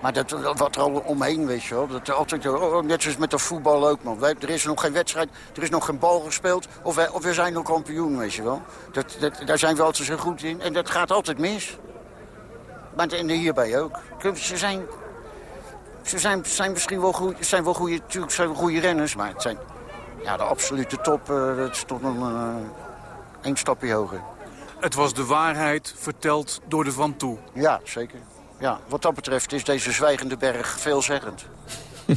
Speaker 39: Maar dat, wat er al omheen, weet je wel. Dat altijd, oh, net zoals met de voetbal ook, man. Wij, er is nog geen wedstrijd, er is nog geen bal gespeeld. Of, wij, of we zijn nog kampioen, weet je wel. Dat, daar zijn we altijd zo goed in. En dat gaat altijd mis. Maar en hierbij ook. Ze zijn, ze zijn, misschien wel goed, zijn wel goede, natuurlijk zijn wel goede renners. Maar het zijn, ja, de absolute top, uh, dat is toch nog uh, één stapje hoger.
Speaker 30: Het was de waarheid verteld door de Van Toe.
Speaker 39: Ja, zeker ja, wat dat betreft is deze zwijgende berg veelzeggend. *laughs*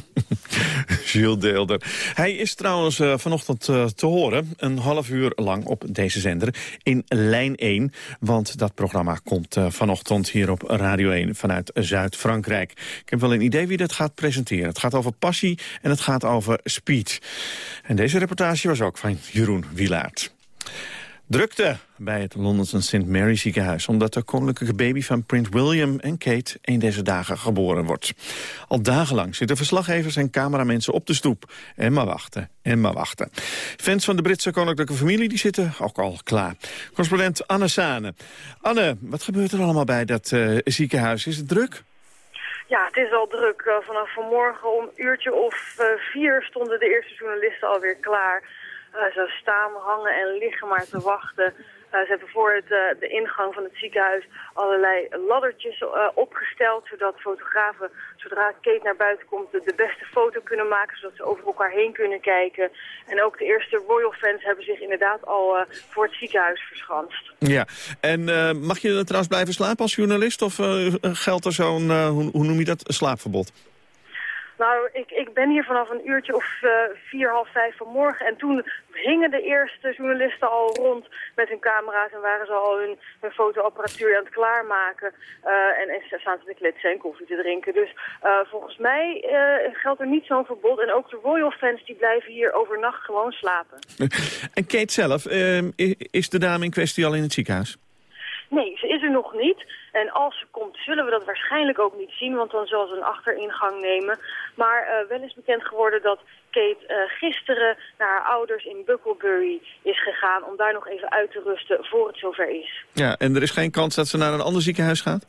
Speaker 4: Gilles Deelder. Hij is trouwens uh, vanochtend uh, te horen, een half uur lang op deze zender, in lijn 1. Want dat programma komt uh, vanochtend hier op Radio 1 vanuit Zuid-Frankrijk. Ik heb wel een idee wie dat gaat presenteren. Het gaat over passie en het gaat over speed. En deze reportage was ook van Jeroen Wilaert. Drukte bij het Londense St. Mary ziekenhuis... omdat de koninklijke baby van Prins William en Kate... een deze dagen geboren wordt. Al dagenlang zitten verslaggevers en cameramensen op de stoep. En maar wachten, en maar wachten. Fans van de Britse koninklijke familie die zitten ook al klaar. Correspondent Anne Sane. Anne, wat gebeurt er allemaal bij dat uh, ziekenhuis? Is het druk?
Speaker 40: Ja, het is al druk. Uh, vanaf vanmorgen om uurtje of uh, vier stonden de eerste journalisten alweer klaar... Uh, ze staan, hangen en liggen maar te wachten. Uh, ze hebben voor het, uh, de ingang van het ziekenhuis allerlei laddertjes opgesteld... zodat fotografen, zodra Kate naar buiten komt, de, beste foto kunnen maken... zodat ze over elkaar heen kunnen kijken. En ook de eerste Royal fans hebben zich inderdaad al voor het ziekenhuis verschanst.
Speaker 4: Ja, en mag je trouwens blijven slapen als journalist? Of geldt er zo'n, hoe, hoe noem je dat, slaapverbod?
Speaker 40: Nou, ik, ik ben hier vanaf een uurtje of uh, vier, half vijf vanmorgen. En toen hingen de eerste journalisten al rond met hun camera's... en waren ze al hun, hun fotoapparatuur aan het klaarmaken. Uh, en, en staan ze te kletsen en koffie te drinken. Dus uh, volgens mij geldt er niet zo'n verbod. En ook de Royal fans die blijven hier overnacht gewoon slapen. *laughs*
Speaker 4: En Kate zelf, is de dame in kwestie al in het ziekenhuis?
Speaker 40: Nee, ze is er nog niet. En als ze komt, zullen we dat waarschijnlijk ook niet zien, want dan zal ze een achteringang nemen. Maar uh, wel is bekend geworden dat Kate uh, gisteren naar haar ouders in Bucklebury is gegaan... om daar nog even uit te rusten voor het zover is.
Speaker 4: Ja, en er is geen kans dat ze naar een ander ziekenhuis gaat?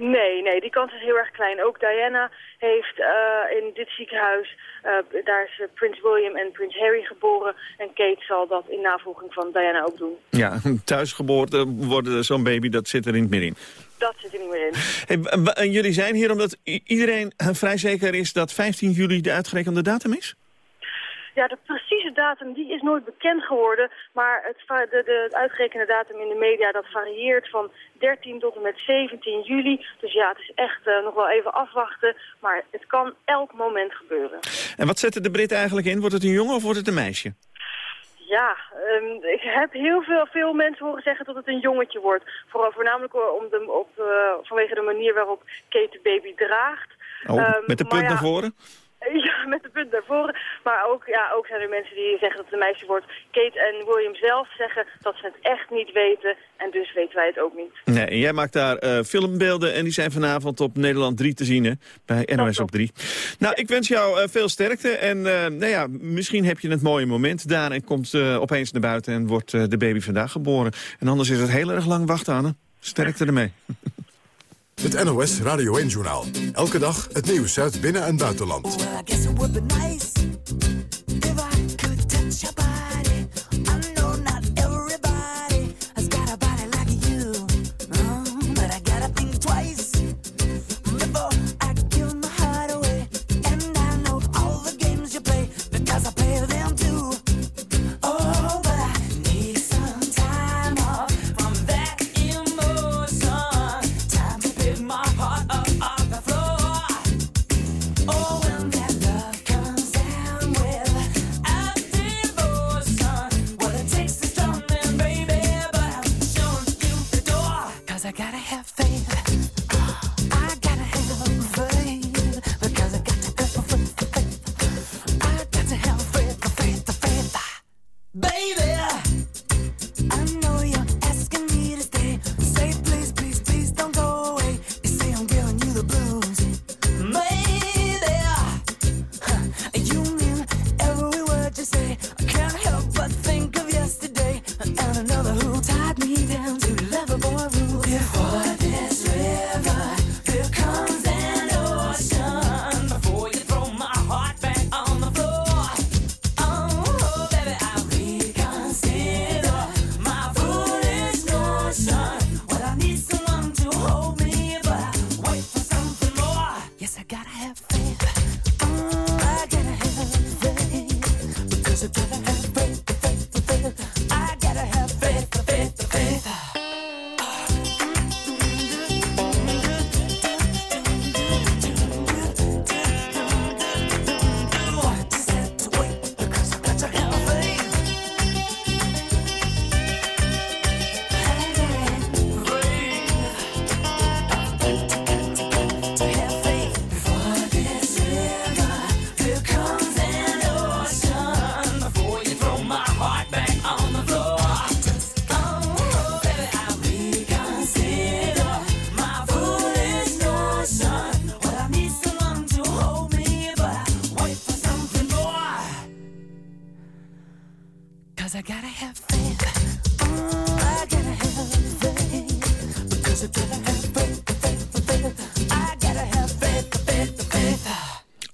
Speaker 40: Nee, nee, die kans is heel erg klein. Ook Diana heeft uh, in dit ziekenhuis, uh, daar is Prins William en Prins Harry geboren. En Kate zal dat in navolging van Diana ook doen.
Speaker 4: Ja, *laughs* thuisgeboorte worden zo'n baby, dat zit er niet meer in.
Speaker 40: Dat zit er niet meer in.
Speaker 4: Hey, en jullie zijn hier omdat iedereen vrij zeker is dat 15 juli de uitgerekende datum is?
Speaker 40: Ja, de precieze datum die is nooit bekend geworden. Maar het, de, de, uitgerekende datum in de media dat varieert van 13 tot en met 17 juli. Dus ja, het is echt uh, nog wel even afwachten. Maar het kan elk moment gebeuren.
Speaker 4: En wat zetten de Britten eigenlijk in? Wordt het een jongen of wordt het een meisje?
Speaker 40: Ja, um, ik heb heel veel, veel mensen horen zeggen dat het een jongetje wordt. Vooral voornamelijk om de, op, uh, vanwege de manier waarop Kate de baby draagt.
Speaker 4: Oh, um, met de punt ja, naar voren? *laughs*
Speaker 40: Ja, met de punt naar voren. Maar ook, ja, ook zijn er mensen die zeggen dat het een meisje wordt. Kate en William zelf zeggen dat ze het echt niet weten. En dus weten wij het ook niet.
Speaker 4: Nee, en jij maakt daar uh, filmbeelden en die zijn vanavond op Nederland 3 te zien, hè? Bij NOS op 3. Nou, ik wens jou uh, veel sterkte. En uh, nou ja, misschien heb je het mooie moment daar en komt opeens naar buiten en wordt de baby vandaag geboren. En anders is het heel erg lang wachten, Anne. Sterkte ermee. *laughs*
Speaker 13: Het NOS Radio 1-journaal. Elke dag het nieuws uit binnen- en buitenland.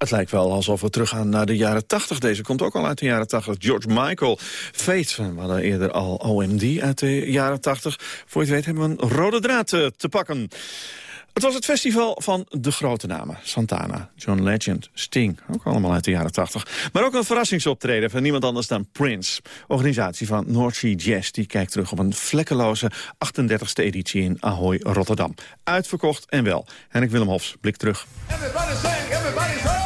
Speaker 4: Het lijkt wel alsof we teruggaan naar de jaren 80. Deze komt ook al uit de jaren 80. George Michael, Fate. We hadden eerder al OMD uit de jaren 80. Voor je het weet hebben we een rode draad eh, te pakken. Het was het festival van de grote namen. Santana, John Legend, Sting, ook allemaal uit de jaren 80. Maar ook een verrassingsoptreden van niemand anders dan Prince. Organisatie van North Sea Jazz die kijkt terug op een vlekkeloze 38e editie in Ahoy, Rotterdam. Uitverkocht en wel. Henrik Willem Hofs, blik terug.
Speaker 41: Everybody sing, everybody sing.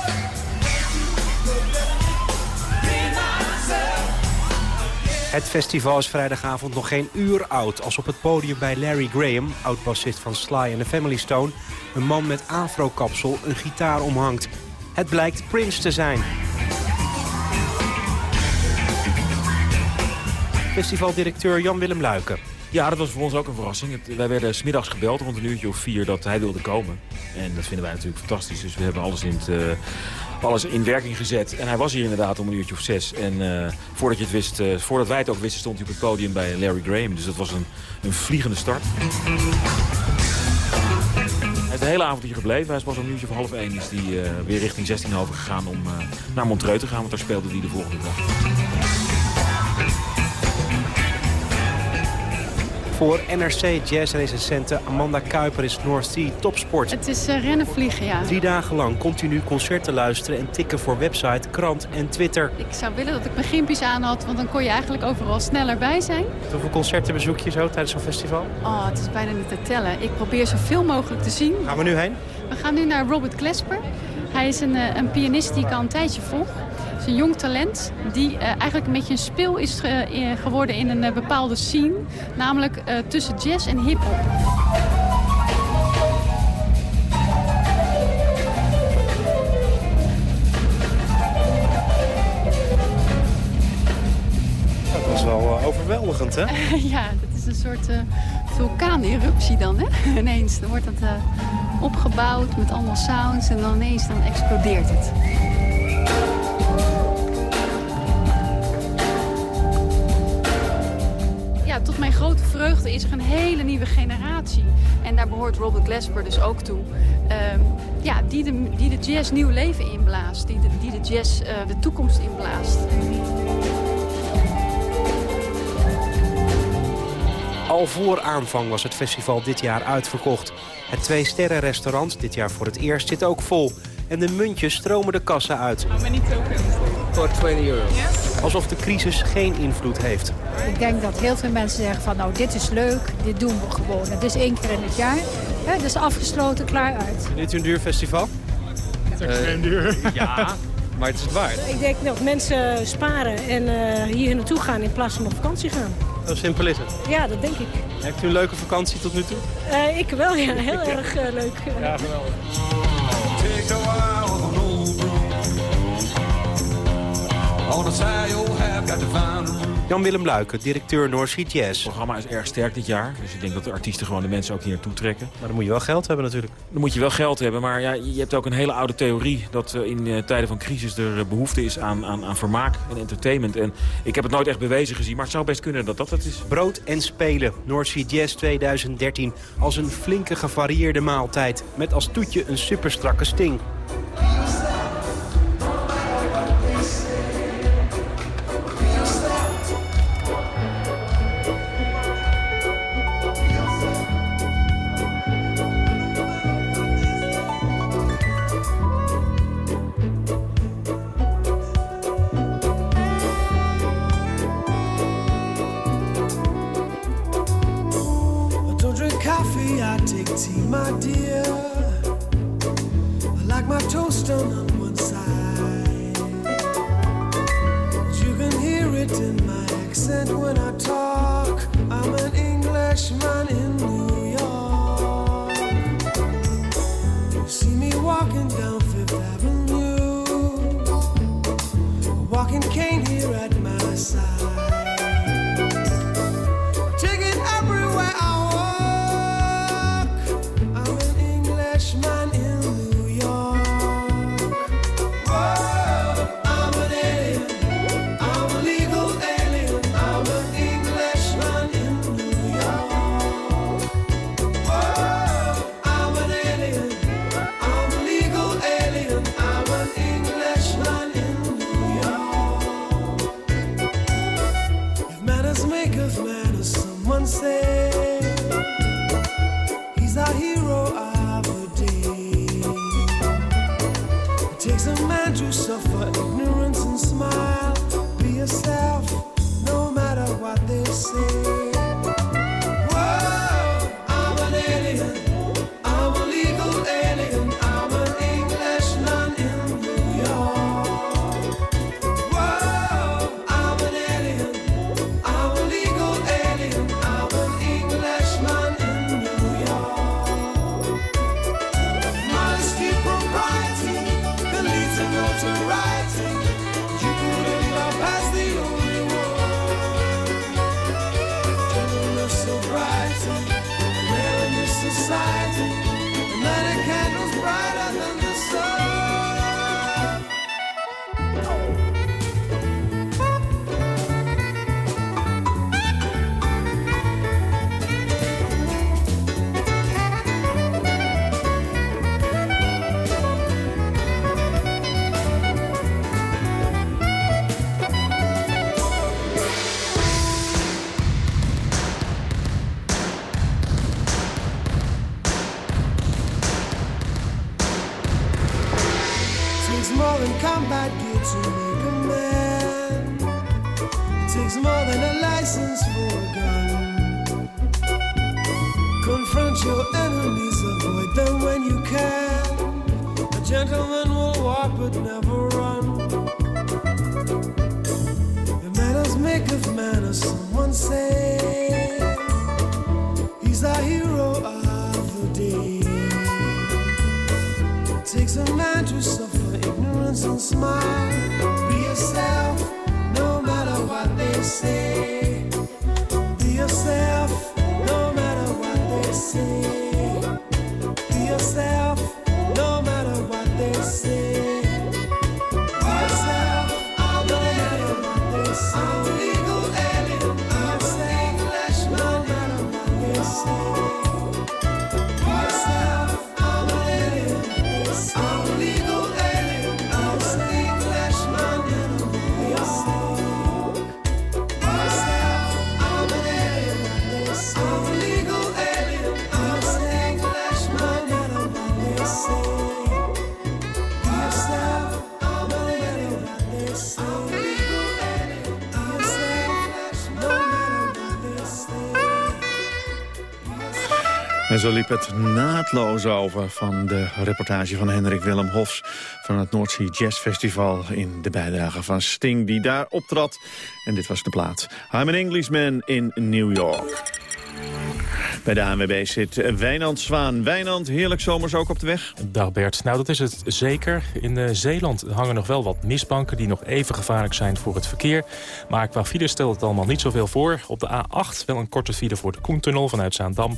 Speaker 42: Het festival is vrijdagavond nog geen uur oud... als op het podium bij Larry Graham, oud-bassist van Sly and the Family Stone... een man met afro-kapsel een gitaar omhangt. Het blijkt Prince te zijn. Festivaldirecteur Jan-Willem Luiken.
Speaker 43: Ja, dat was voor ons ook een verrassing. Wij werden smiddags gebeld rond een uurtje of vier dat hij wilde komen. En dat vinden wij natuurlijk fantastisch. Dus we hebben alles in, het, eh, alles in werking gezet. En hij was hier inderdaad om een uurtje of zes. En eh, voordat, je het wist, eh, voordat wij het ook wisten stond hij op het podium bij Larry Graham. Dus dat was een, een vliegende start. Hij is de hele avond hier gebleven. Hij is pas om een uurtje of half één is hij eh, weer richting 16 over gegaan om naar Montreux te gaan. Want daar speelde hij de volgende dag.
Speaker 42: Voor NRC Jazz-recensente Amanda Kuiper is North Sea topsport.
Speaker 44: Het is eh, rennen vliegen, ja.
Speaker 42: Drie dagen lang continu concerten luisteren en tikken voor website, krant en Twitter.
Speaker 44: Ik zou willen dat ik mijn gimpjes aan had, want dan kon je eigenlijk overal sneller bij zijn.
Speaker 42: Hoeveel concerten bezoek je zo tijdens zo'n festival?
Speaker 44: Oh, het is bijna niet te tellen. Ik probeer zoveel mogelijk te zien.
Speaker 42: Gaan we nu heen?
Speaker 44: We gaan nu naar Robert Klesper. Hij is een, eh, een pianist die ik al een tijdje volg. Het is een jong talent die eh, eigenlijk een beetje een speel is ge- eh, geworden in een eh, bepaalde scene. Namelijk eh, tussen jazz en hiphop.
Speaker 42: Dat was wel eh, overweldigend, hè? *laughs*
Speaker 44: ja, dat is een soort eh, vulkaaneruptie dan, hè? *laughs* ineens. Dan wordt het eh, opgebouwd met allemaal sounds en dan ineens dan explodeert het. Vreugde is er een hele nieuwe generatie. En daar behoort Robert Glasper dus ook toe. Ehm, ja, die, de, die de jazz nieuw leven inblaast. Die de, die de jazz eh, de toekomst inblaast.
Speaker 42: Al voor aanvang was het festival dit jaar uitverkocht. Het twee-sterren-restaurant, dit jaar voor het eerst, zit ook vol. En de muntjes stromen de kassa uit. Voor 20 euro. Alsof de crisis geen invloed heeft.
Speaker 45: Ik denk dat heel veel mensen zeggen van nou dit is leuk, dit doen we gewoon. Het is één keer in het jaar. Hè, het is afgesloten, klaar uit.
Speaker 42: Dit is een duur festival?
Speaker 36: geen duur. *laughs*
Speaker 42: Ja, maar het is het waard.
Speaker 46: Ik denk dat mensen sparen en eh, hier naartoe gaan in plaats van op vakantie gaan.
Speaker 42: Zo simpel is het.
Speaker 46: Ja, dat denk ik.
Speaker 42: Heeft u een leuke vakantie tot nu toe?
Speaker 46: Eh, ik wel, ja. Heel erg eh, leuk.
Speaker 42: Ja, geweldig. Jan-Willem Luiken, directeur North Sea Jazz.
Speaker 43: Het programma is erg sterk dit jaar. Dus ik denk dat de artiesten gewoon de mensen ook hier naartoe trekken.
Speaker 42: Maar dan moet je wel geld hebben natuurlijk.
Speaker 43: Dan moet je wel geld hebben. Maar ja, je hebt ook een hele oude theorie... dat eh, in eh, tijden van crisis er eh, behoefte is aan, aan, aan vermaak en entertainment. En ik heb het nooit echt bewezen gezien. Maar het zou best kunnen dat dat het is.
Speaker 42: Brood en spelen. North Sea Jazz 2013. Als een flinke gevarieerde maaltijd. Met als toetje een superstrakke sting.
Speaker 47: My dear. I like my toast done on one side. You can hear it in my accent when I talk. I'm an Englishman A gentleman will walk but never run. Your manners maketh manners, someone say. He's our hero of the day. It takes a man to suffer ignorance and smile. Be yourself, no matter what they say.
Speaker 4: Zo liep het naadloos over van de reportage van Hendrik Willem Hofs... van het Noordzee Jazz Festival in de bijdrage van Sting... die daar optrad. En dit was de plaat. I'm an Englishman in New York. Bij de ANWB zit Wijnand Zwaan. Wijnand, heerlijk zomers ook op de weg?
Speaker 48: Dag Bert. Nou, dat is het zeker. In eh, Zeeland hangen nog wel wat mistbanken die nog even gevaarlijk zijn voor het verkeer. Maar qua file stelt het allemaal niet zoveel voor. Op de A8 wel een korte file voor de Koentunnel vanuit Zaandam.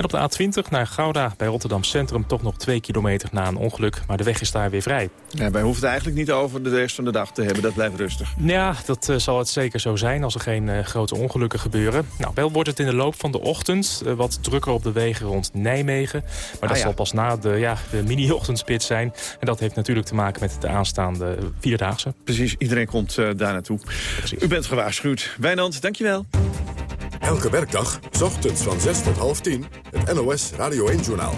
Speaker 48: En op de A20 naar Gouda bij Rotterdam Centrum toch nog 2 kilometer na een ongeluk. Maar de weg is daar weer vrij.
Speaker 4: Ja, wij hoeven het eigenlijk niet over de rest van de dag te hebben. Dat blijft rustig.
Speaker 48: Ja, dat eh, zal het zeker zo zijn als er geen eh, grote ongelukken gebeuren. Nou, wel wordt het in de loop van de ochtend eh, wat drukker op de wegen rond Nijmegen. Maar dat
Speaker 4: Ah, ja.
Speaker 48: zal pas na de, ja, de mini-ochtendspits zijn. En dat heeft natuurlijk te maken met de aanstaande vierdaagse.
Speaker 4: Precies, iedereen komt daar naartoe. U bent gewaarschuwd. Wijnand, dankjewel.
Speaker 13: Elke werkdag, 's ochtends van 6 tot half 10, het NOS Radio 1-journaal.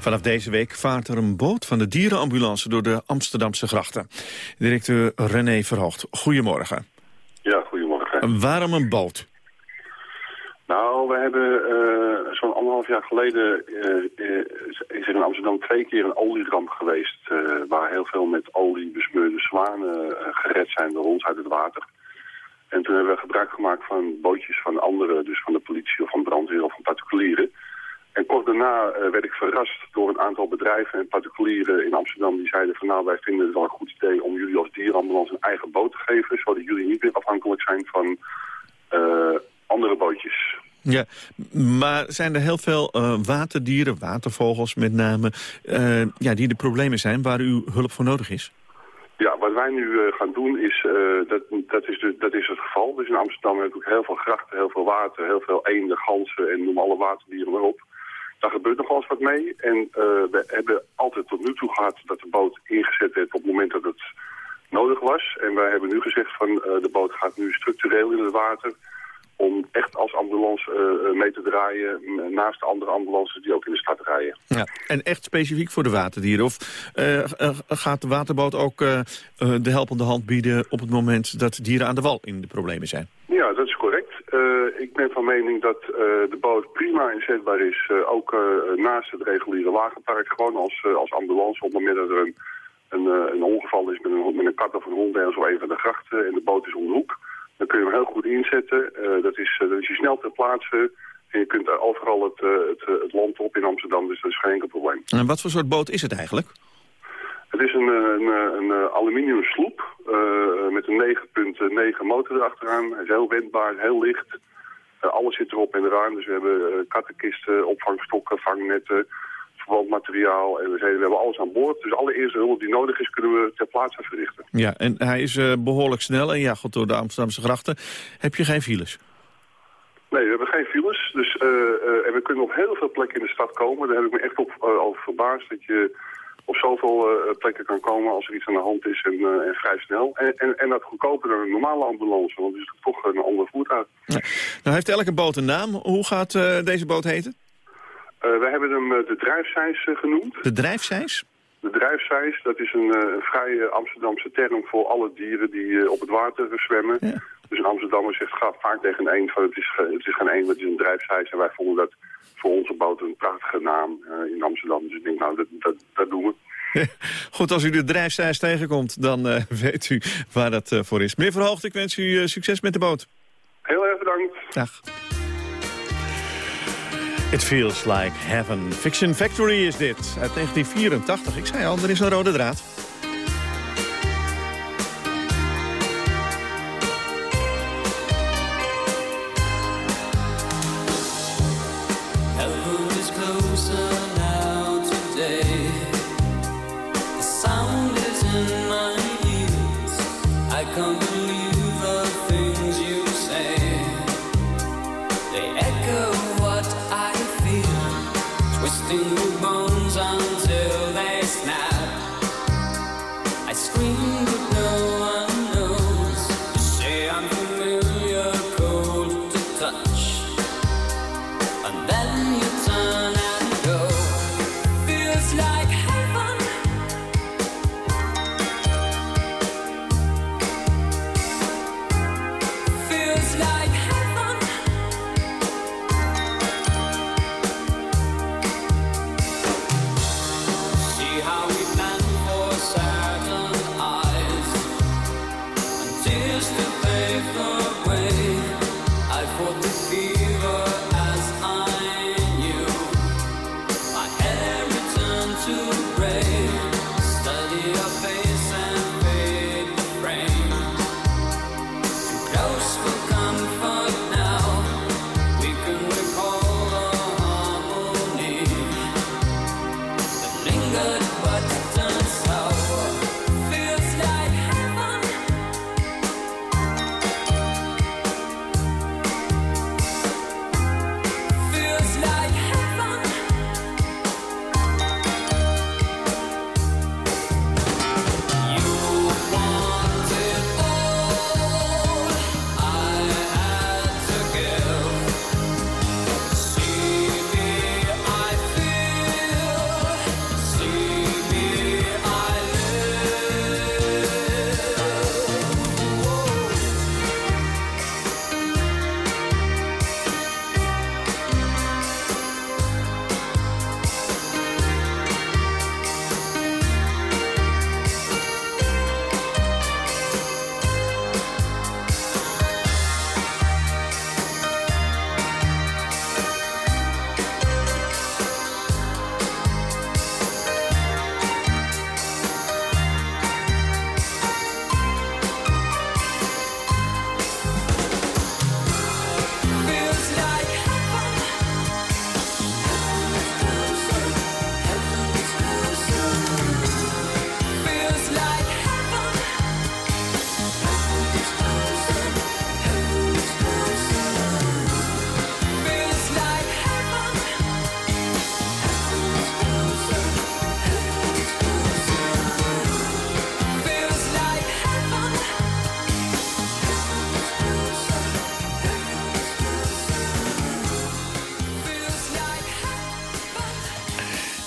Speaker 4: Vanaf deze week vaart er een boot van de dierenambulance door de Amsterdamse grachten. Directeur René Verhoogt, goedemorgen.
Speaker 49: Ja, goedemorgen.
Speaker 4: Waarom een boot?
Speaker 49: Nou, we hebben eh, anderhalf jaar geleden eh, eh, is er in Amsterdam twee keer een olieramp geweest. eh, waar heel veel met olie besmeurde zwanen gered zijn door ons uit het water. En toen hebben we gebruik gemaakt van bootjes van anderen, dus van de politie of van brandweer of van particulieren. En kort daarna werd ik verrast door een aantal bedrijven en particulieren in Amsterdam die zeiden van nou wij vinden het wel een goed idee om jullie als dierenambulance een eigen boot te geven, zodat jullie niet meer afhankelijk zijn van andere bootjes.
Speaker 4: Ja, maar zijn er heel veel eh, waterdieren, watervogels met name, eh, ja, die de problemen zijn waar uw hulp voor nodig is?
Speaker 49: Ja, wat wij nu eh, gaan doen is, dat, dat, is de, dat is het geval. Dus in Amsterdam heb ik ook heel veel grachten, heel veel water, heel veel eenden, ganzen en noem alle waterdieren maar op. Daar gebeurt nog wel eens wat mee. En we hebben altijd tot nu toe gehad dat de boot ingezet werd op het moment dat het nodig was. En wij hebben nu gezegd van de boot gaat nu structureel in het water om echt als ambulance eh, eh, mee te draaien naast de andere ambulances die ook in de stad rijden.
Speaker 4: Ja. En echt specifiek voor de waterdieren? Of eh, gaat de waterboot ook de helpende hand bieden op het moment dat dieren aan de wal in de problemen zijn?
Speaker 49: Ja, dat is correct. Ik ben van mening dat de boot prima inzetbaar is, ook naast het reguliere wagenpark, gewoon als, als ambulance op het moment dat er een, een, een ongeval is met een, met een kat of een hond ergens op een van de grachten en de boot is om de hoek. Dan kun je hem heel goed inzetten. Eh, dat, is, eh, dat is je snel ter plaatse en je kunt overal het, eh, het, het land op in Amsterdam, dus dat is geen enkel probleem.
Speaker 4: En wat voor soort boot is het eigenlijk?
Speaker 49: Het is een, een, een, aluminium sloep met een 9.9 motor erachteraan. Hij is heel wendbaar, heel licht. Alles zit erop en eraan. Dus we hebben kattenkisten, opvangstokken, vangnetten, verbandmateriaal. En we, zijn- we hebben alles aan boord. Dus alle eerste hulp die nodig is kunnen we ter plaatse verrichten.
Speaker 4: Ja, en hij is eh, behoorlijk snel en ja, goed, door de Amsterdamse grachten heb je geen files.
Speaker 49: Nee, we hebben geen files. Dus, eh, eh, en we kunnen op heel veel plekken in de stad komen. Daar heb ik me echt op, over verbaasd. Dat je op zoveel plekken kan komen als er iets aan de hand is en, en vrij snel. En, en, en dat goedkoper dan een normale ambulance, want het is toch een ander voertuig.
Speaker 4: Nou heeft elke boot een naam. Hoe gaat deze boot heten?
Speaker 49: Eh, we hebben hem eh, de drijfzeis eh, genoemd.
Speaker 4: De drijfzeis?
Speaker 49: De drijfzeis, dat is een, vrij Amsterdamse term voor alle dieren die op het water zwemmen. Dus een Amsterdammer zegt ga vaak tegen een eend van het is, het is geen eend, het is een drijfzeis. En wij vonden dat voor onze boot een prachtige naam in Amsterdam. Dus ik denk nou, dat, dat, dat doen we. *laughs*
Speaker 4: Goed, als u de drijfzeis tegenkomt, dan *laughs* weet u waar dat voor is. Meneer Verhoogd, ik wens u succes met de boot.
Speaker 49: Heel erg bedankt.
Speaker 4: Dag. It feels like heaven. Fiction Factory is dit, uit 1984. Ik zei al, er is een rode draad.
Speaker 3: Heaven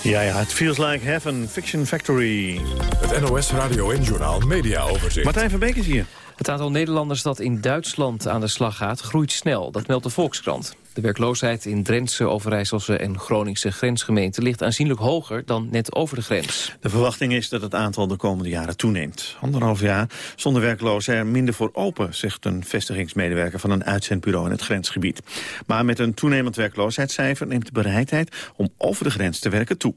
Speaker 4: Ja, ja, het feels like heaven, Fiction Factory.
Speaker 2: Het NOS Radio en Journaal Media Overzicht.
Speaker 4: Martijn van Beek is hier.
Speaker 1: Het aantal Nederlanders dat in Duitsland aan de slag gaat groeit snel. Dat meldt de Volkskrant. De werkloosheid in Drentse, Overijsselse en Groningse grensgemeenten... ligt aanzienlijk hoger dan net over de grens.
Speaker 4: De verwachting is dat het aantal de komende jaren toeneemt. Anderhalf jaar zonder werklozen er minder voor open... zegt een vestigingsmedewerker van een uitzendbureau in het grensgebied. Maar met een toenemend werkloosheidscijfer neemt de bereidheid... om over de grens te werken toe.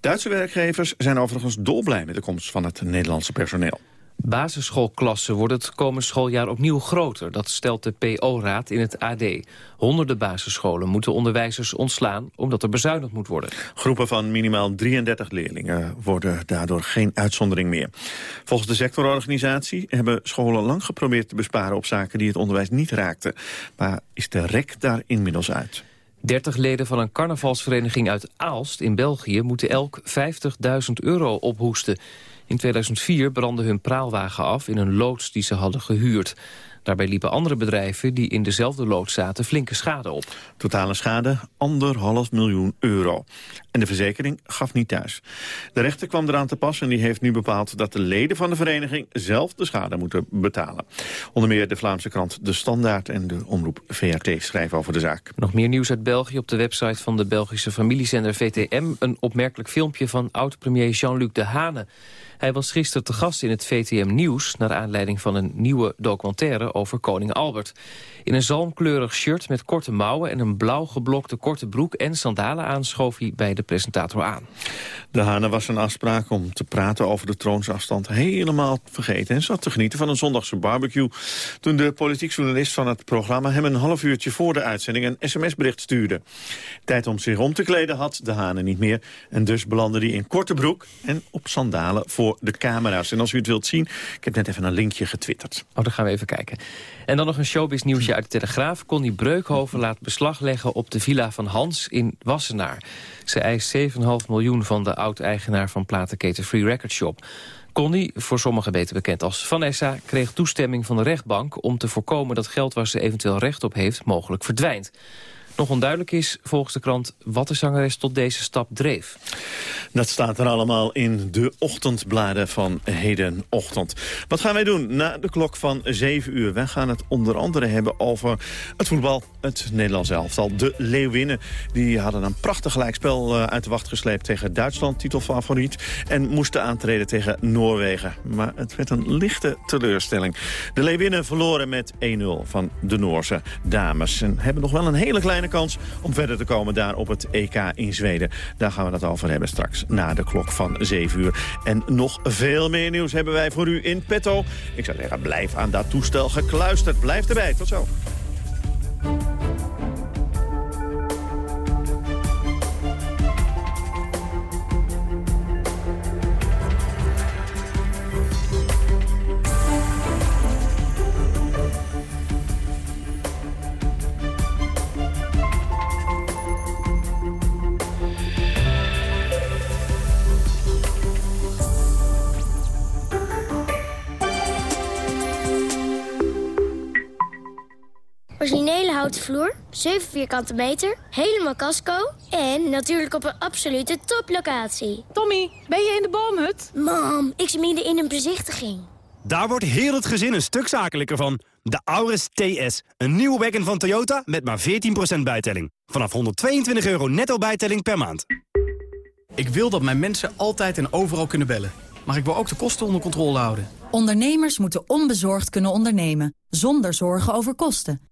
Speaker 4: Duitse werkgevers zijn overigens dolblij met de komst van het Nederlandse personeel.
Speaker 1: Basisschoolklassen worden het komend schooljaar opnieuw groter. Dat stelt de PO-raad in het AD. Honderden basisscholen moeten onderwijzers ontslaan... omdat er bezuinigd moet worden.
Speaker 4: Groepen van minimaal 33 leerlingen worden daardoor geen uitzondering meer. Volgens de sectororganisatie hebben scholen lang geprobeerd te besparen... op zaken die het onderwijs niet raakten. Maar is de rek daar inmiddels uit?
Speaker 1: 30 leden van een carnavalsvereniging uit Aalst in België... moeten elk 50.000 euro ophoesten. In 2004 brandde hun praalwagen af in een loods die ze hadden gehuurd. Daarbij liepen andere bedrijven die in dezelfde loods zaten flinke schade op.
Speaker 4: Totale schade anderhalf miljoen euro. En de verzekering gaf niet thuis. De rechter kwam eraan te pas en die heeft nu bepaald dat de leden van de vereniging zelf de schade moeten betalen. Onder meer de Vlaamse krant De Standaard en de omroep VRT schrijven over de zaak.
Speaker 1: Nog meer nieuws uit België op de website van de Belgische familiezender VTM. Een opmerkelijk filmpje van oud-premier Jean-Luc Dehane. Hij was gisteren te gast in het VTM Nieuws... naar aanleiding van een nieuwe documentaire over koning Albert. In een zalmkleurig shirt met korte mouwen... en een blauw geblokte korte broek en sandalen aan... schoof hij bij de presentator aan.
Speaker 4: De Hane was een afspraak om te praten over de troonsafstand helemaal vergeten... en zat te genieten van een zondagse barbecue... toen de politiek journalist van het programma hem een half uurtje voor de uitzending... een sms-bericht stuurde. Tijd om zich om te kleden had de Hane niet meer... en dus belandde hij in korte broek en op sandalen voor de camera's. En als u het wilt zien, ik heb net even een linkje getwitterd.
Speaker 1: Oh, dan gaan we even kijken. En dan nog een showbiz nieuwsje uit de Telegraaf. Connie Breukhoven laat beslag leggen op de villa van Hans in Wassenaar. Ze eist 7,5 miljoen van de oud-eigenaar van platenketen Free Record Shop. Connie, voor sommigen beter bekend als Vanessa... kreeg toestemming van de rechtbank om te voorkomen dat geld waar ze eventueel recht op heeft mogelijk verdwijnt. Nog onduidelijk is volgens de krant wat de zangeres tot deze stap dreef.
Speaker 4: Dat staat er allemaal in de ochtendbladen van hedenochtend. Wat gaan wij doen na de klok van 7 uur? Wij gaan het onder andere hebben over het voetbal, het Nederlandse elftal. De Leeuwinnen die hadden een prachtig gelijkspel eh, uit de wacht gesleept tegen Duitsland, titelfavoriet. En moesten aantreden tegen Noorwegen. Maar het werd een lichte teleurstelling. De Leeuwinnen verloren met 1-0 van de Noorse dames. En hebben nog wel een hele kleine kans om verder te komen daar op het EK in Zweden. Daar gaan we het over hebben straks na de klok van 7 uur. En nog veel meer nieuws hebben wij voor u in petto. Ik zou zeggen, blijf aan dat toestel gekluisterd. Blijf erbij. Tot zo.
Speaker 50: Houten vloer, 7 vierkante meter, helemaal casco... en natuurlijk op een absolute toplocatie.
Speaker 44: Tommy, ben je in de boomhut?
Speaker 50: Mam, ik zit midden in een bezichtiging.
Speaker 51: Daar wordt heel het gezin een stuk zakelijker van. De Auris TS, een nieuwe wagon van Toyota met maar 14% bijtelling. Vanaf 122 euro netto bijtelling per maand.
Speaker 52: Ik wil dat mijn mensen altijd en overal kunnen bellen. Maar ik wil ook de kosten onder controle houden.
Speaker 53: Ondernemers moeten onbezorgd kunnen ondernemen, zonder zorgen over kosten.